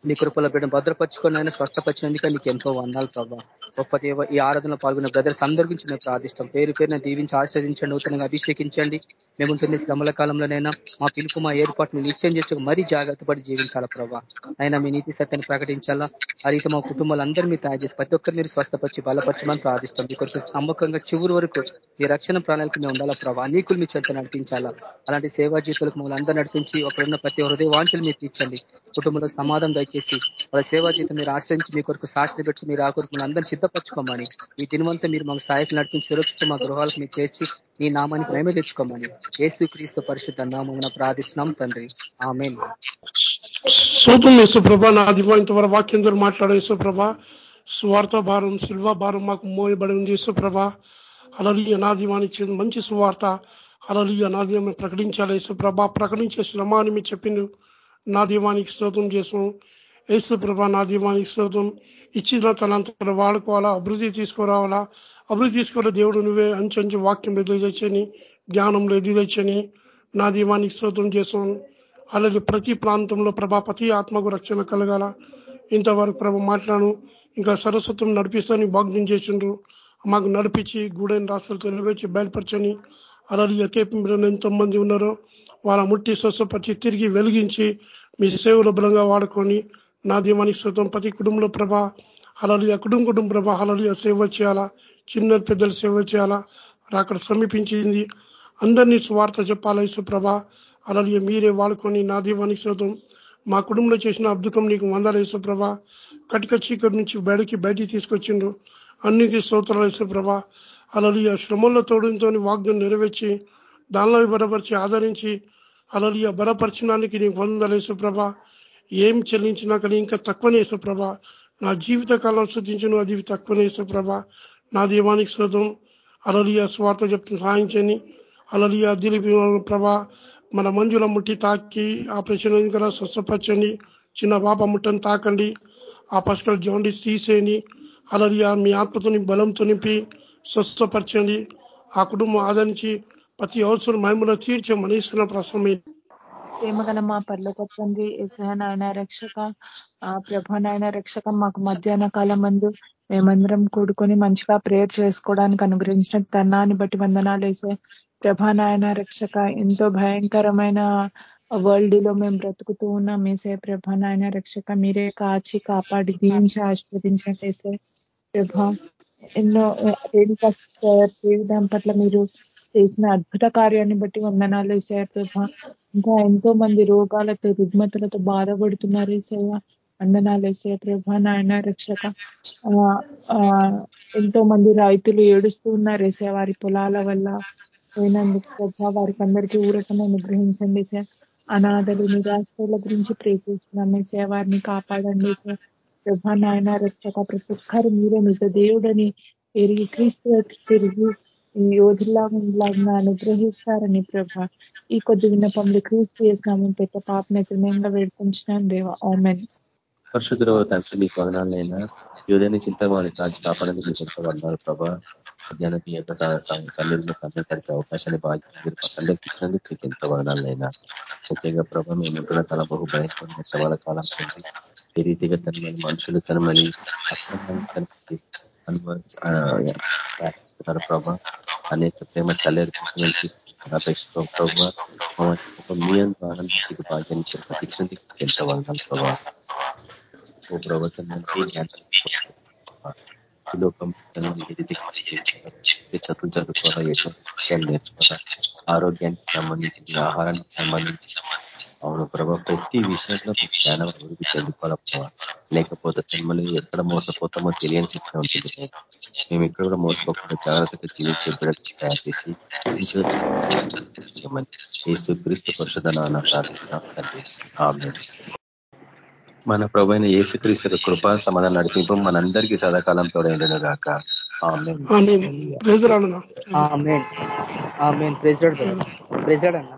నీ కృపల బిడ్డ భద్రపరుచుకొని ఆయన స్వస్థపరిచినందుక నీకు ఎంతో వందాలు ప్రభావ గొప్ప దేవ ఈ ఆరాధనలో పాల్గొన్న బ్రదర్స్ అందరి గురించి మేము ప్రార్థిస్తాం. పేరు పేరున దీవించి ఆశ్రదించండి నూతనంగా అభిషేకించండి. మేముంటుంది శ్రమల కాలంలోనైనా మా పిలుపు మా ఏర్పాటును నిశ్చయం చేస్తూ మరీ జాగ్రత్త పడి జీవించాలా ప్రభావ అయినా మీ నీతి సత్యాన్ని ప్రకటించాలా? ఆ రీతి మా కుటుంబాలందరూ మీ తయారు చేసి ప్రతి ఒక్కరు మీరు స్వస్థపరిచి బలపరచమని ప్రార్థిస్తాం. మీ కొరకు నమ్మకంగా చివరి వరకు మీ రక్షణ ప్రాణాలకు మేము ఉండాలా ప్రభావ అనేకులు మీ చెంత నడిపించాలా? అలాంటి సేవా జీవితాలకు మమ్మల్ని అందరూ నడిపించి ఒకరున్న ప్రతి హృదయ వాంఛలు మీరు తీర్చండి. కుటుంబంలో సమాధానం దయచేసి వాళ్ళ సేవా జీతం మీరు ఆశ్రయించి మీ కొరకు సాక్షి పెట్టి మీరు ఆ కొరకు అందరినీ సిద్ధపరచుకోమని ఈ దినవంతా మీరు మాకు సాయకులు నడిపించి సురక్షిత మా గృహాలకు మీరు చేర్చి ఈ నామానికి మేమే తెచ్చుకోమని ఏసు క్రీస్తు పరిశుద్ధ నామం ప్రార్థిస్తున్నాం తండ్రి. ఆమె సూపం యేసుప్రభ నా దివా ఇంతవరకు వాక్యం మాట్లాడే యేసుప్రభ సువార్త భారం శిల్వ భారం మాకు మోయబడి ఉంది యేసుప్రభ అలలియ నా మంచి సువార్త. అలలి నా ప్రకటించాలి యేసుప్రభ ప్రకటించే శ్రమ అని మీరు చెప్పిండు నా దీవానికి స్తోత్రం చేసాం ప్రభ నా దీవానికి స్తోత్రం. ఇచ్చిన తనంతర వాడుకోవాలా అభివృద్ధి తీసుకురావాలా. అభివృద్ధి తీసుకురా దేవుడు నువ్వే అంచెంచి వాక్యం ఎదుగుదచ్చని జ్ఞానంలో ఎదుగుదచ్చని నా దీవానికి స్తోత్రం చేసాం అలాగే ప్రతి ప్రాంతంలో ప్రభా ప్రతి ఆత్మకు రక్షణ కలగాల. ఇంతవరకు ప్రభ మాట్లాడు ఇంకా సరస్వతం నడిపిస్తాను భాగ్యం చేసిండ్రు. మాకు నడిపించి గూడైన రాష్ట్రాలు తెలియవచ్చి బయలుపరచని అలాగే ఎకేపీ ఎంతో మంది ఉన్నారో వాళ్ళ ముట్టి స్వస్థపరిచి తిరిగి వెలిగించి మీ సేవలు బలంగా వాడుకొని నా దీవానికి స్వతం ప్రతి కుటుంబంలో ప్రభ అలలియ కుటుంబ కుటుంబ ప్రభ అలలియ సేవ చేయాలా? చిన్న పెద్దలు సేవ చేయాలా? అక్కడ సమీపించింది. అందరినీ స్వార్థ చెప్పాలా ప్రభ? అలలియ మీరే వాడుకొని నా దీవానికి స్వతం మా కుటుంబంలో చేసిన అద్భుతం నీకు వందాలు ప్రభా? కటిక చీకటి నుంచి బయటికి బయటికి తీసుకొచ్చిండ్రు అన్నికి స్తోత్రాలు ప్రభ. అలలియ శ్రమంలో తోడుతో వాగ్ను నెరవేర్చి దానిలో బలపరిచి ఆదరించి అలలియ బలపరచడానికి నీకు వందలు యేసుప్రభ ఏం చెల్లించినా కానీ ఇంకా తక్కువనే ప్రభ. నా జీవిత కాలం శుద్ధించను అది తక్కువనే ప్రభ. నా దీవానికి శోధం అలలియ స్వార్థ చెప్తున్న సహాయం చేయని అలలియ దిలీపి ప్రభ. మన మంజుల ముట్టి తాకి ఆపరేషన్ కదా స్వస్థపరచండి? చిన్న పాప ముట్టని తాకండి. ఆ పసికల్ జాండీస్ తీసేయండి. అలలియ మీ ఆత్మతోని బలంతో నింపి స్వస్థపరచండి. ఆ కుటుంబం ఆదరించి ప్రతి అవసరం మహిమలో తీర్చే మనీస్తున్న ప్రసమే ప్రేమగల మా పర్లోక తండ్రి నాయన రక్షక ఆ నాయన రక్షక మాకు మధ్యాహ్న కాలం మందు మేమందరం కూడుకొని మంచిగా ప్రేయర్ చేసుకోవడానికి అనుగ్రహించిన తన్నాన్ని బట్టి వందనాలు వేసే ప్రభా నాయన రక్షక. ఎంతో భయంకరమైన వరల్డ్లో మేము బ్రతుకుతూ ఉన్నాం మీసే ప్రభా నాయన రక్షక. మీరే కాచి కాపాడి దీవించి ఆశీర్వదించినట్టేసే ప్రభా. ఎన్నో రేణుకా జీవితం పట్ల మీరు చేసిన అద్భుత కార్యాన్ని బట్టి వందనాలు వేసారు ప్రభ. ఇంకా ఎంతో మంది రోగాలతో రుగ్మతలతో బాధపడుతున్నారు ఏసయ్య. వందనాలు వేసే ప్రభ నాయన రక్షక. ఎంతో మంది రైతులు ఏడుస్తూ ఉన్నారు ఏసే వారి పొలాల వల్ల. పోయినందుకు ప్రభా వారికి అందరికీ ఊరటను అనుగ్రహించండి సార్ అనాథలు నిరాశ్రల గురించి ప్రేమిస్తున్నాం సార్ వారిని కాపాడండి సార్ ప్రభా నాయన రక్షక ప్రతి ఒక్కరు మీరే నిజ దేవుడని. ఎరిగి క్రీస్తు తిరిగి ఈ యోధులాగా అనుగ్రహిస్తారని ప్రభ. ఈ కొద్ది విన్నపంలో క్రీస్తు చేసినాము పెద్ద పాపనైతే వేడుకుంటున్నాను దేవ. ఆమెన్. పరిశుద్ధ తండ్రి మీకు వదనాలైనా యోధని చింతమాని కాచి కాపాడేందుకు మీకు ఎంత వందనాలు ప్రభా మధ్యాహ్నం మీ యొక్క సన్నిధిలో సమయానికి అవకాశాన్ని బాగా మీరు పక్కనలోకి ఇచ్చినందుకు మీకు ఎంత వదనాలైనా ముఖ్యంగా ప్రభావ మేము ఉంటున్న తల బహు భయంకరమైన సవాల కాలం ఏ రీతిగా తనమని మనుషులు తనమని అనుభవిస్తున్నారు ప్రభా. అనేక ప్రేమ చల్లేరు అపేక్షతో ప్రభావ మీ ఆనందించి భాగ్యాన్ని ప్రతిక్షించి ఎంత ప్రభావ ఓ ప్రవచనం లోకం చదువు చదువుకోవాలా ఎటువంటి విషయాలు నేర్చుకోవాలా ఆరోగ్యానికి సంబంధించి ఆహారానికి సంబంధించి అవును ప్రభావ ప్రతి విషయంలో జ్ఞానం అభివృద్ధి చెందుకోవాలా లేకపోతే మిమ్మల్ని ఎక్కడ మోసపోతామో తెలియని స్థితిలో ఉంటుంది మేము ఇక్కడ కూడా మోసపోకుండా జాగ్రత్తగా జీవించే బిడ్డలు తయారు చేసి యేసు క్రీస్తు పరిషదన ప్రార్థిస్తున్నాం తండ్రి. మన ప్రభైన ఏసుక్రీస్తు కృపా సమాధానం నడిపింపు మనందరికీ సదాకాలం తోడైండను గాక. ప్రెసిడెంట్ ప్రెసిడెంట్ అన్న.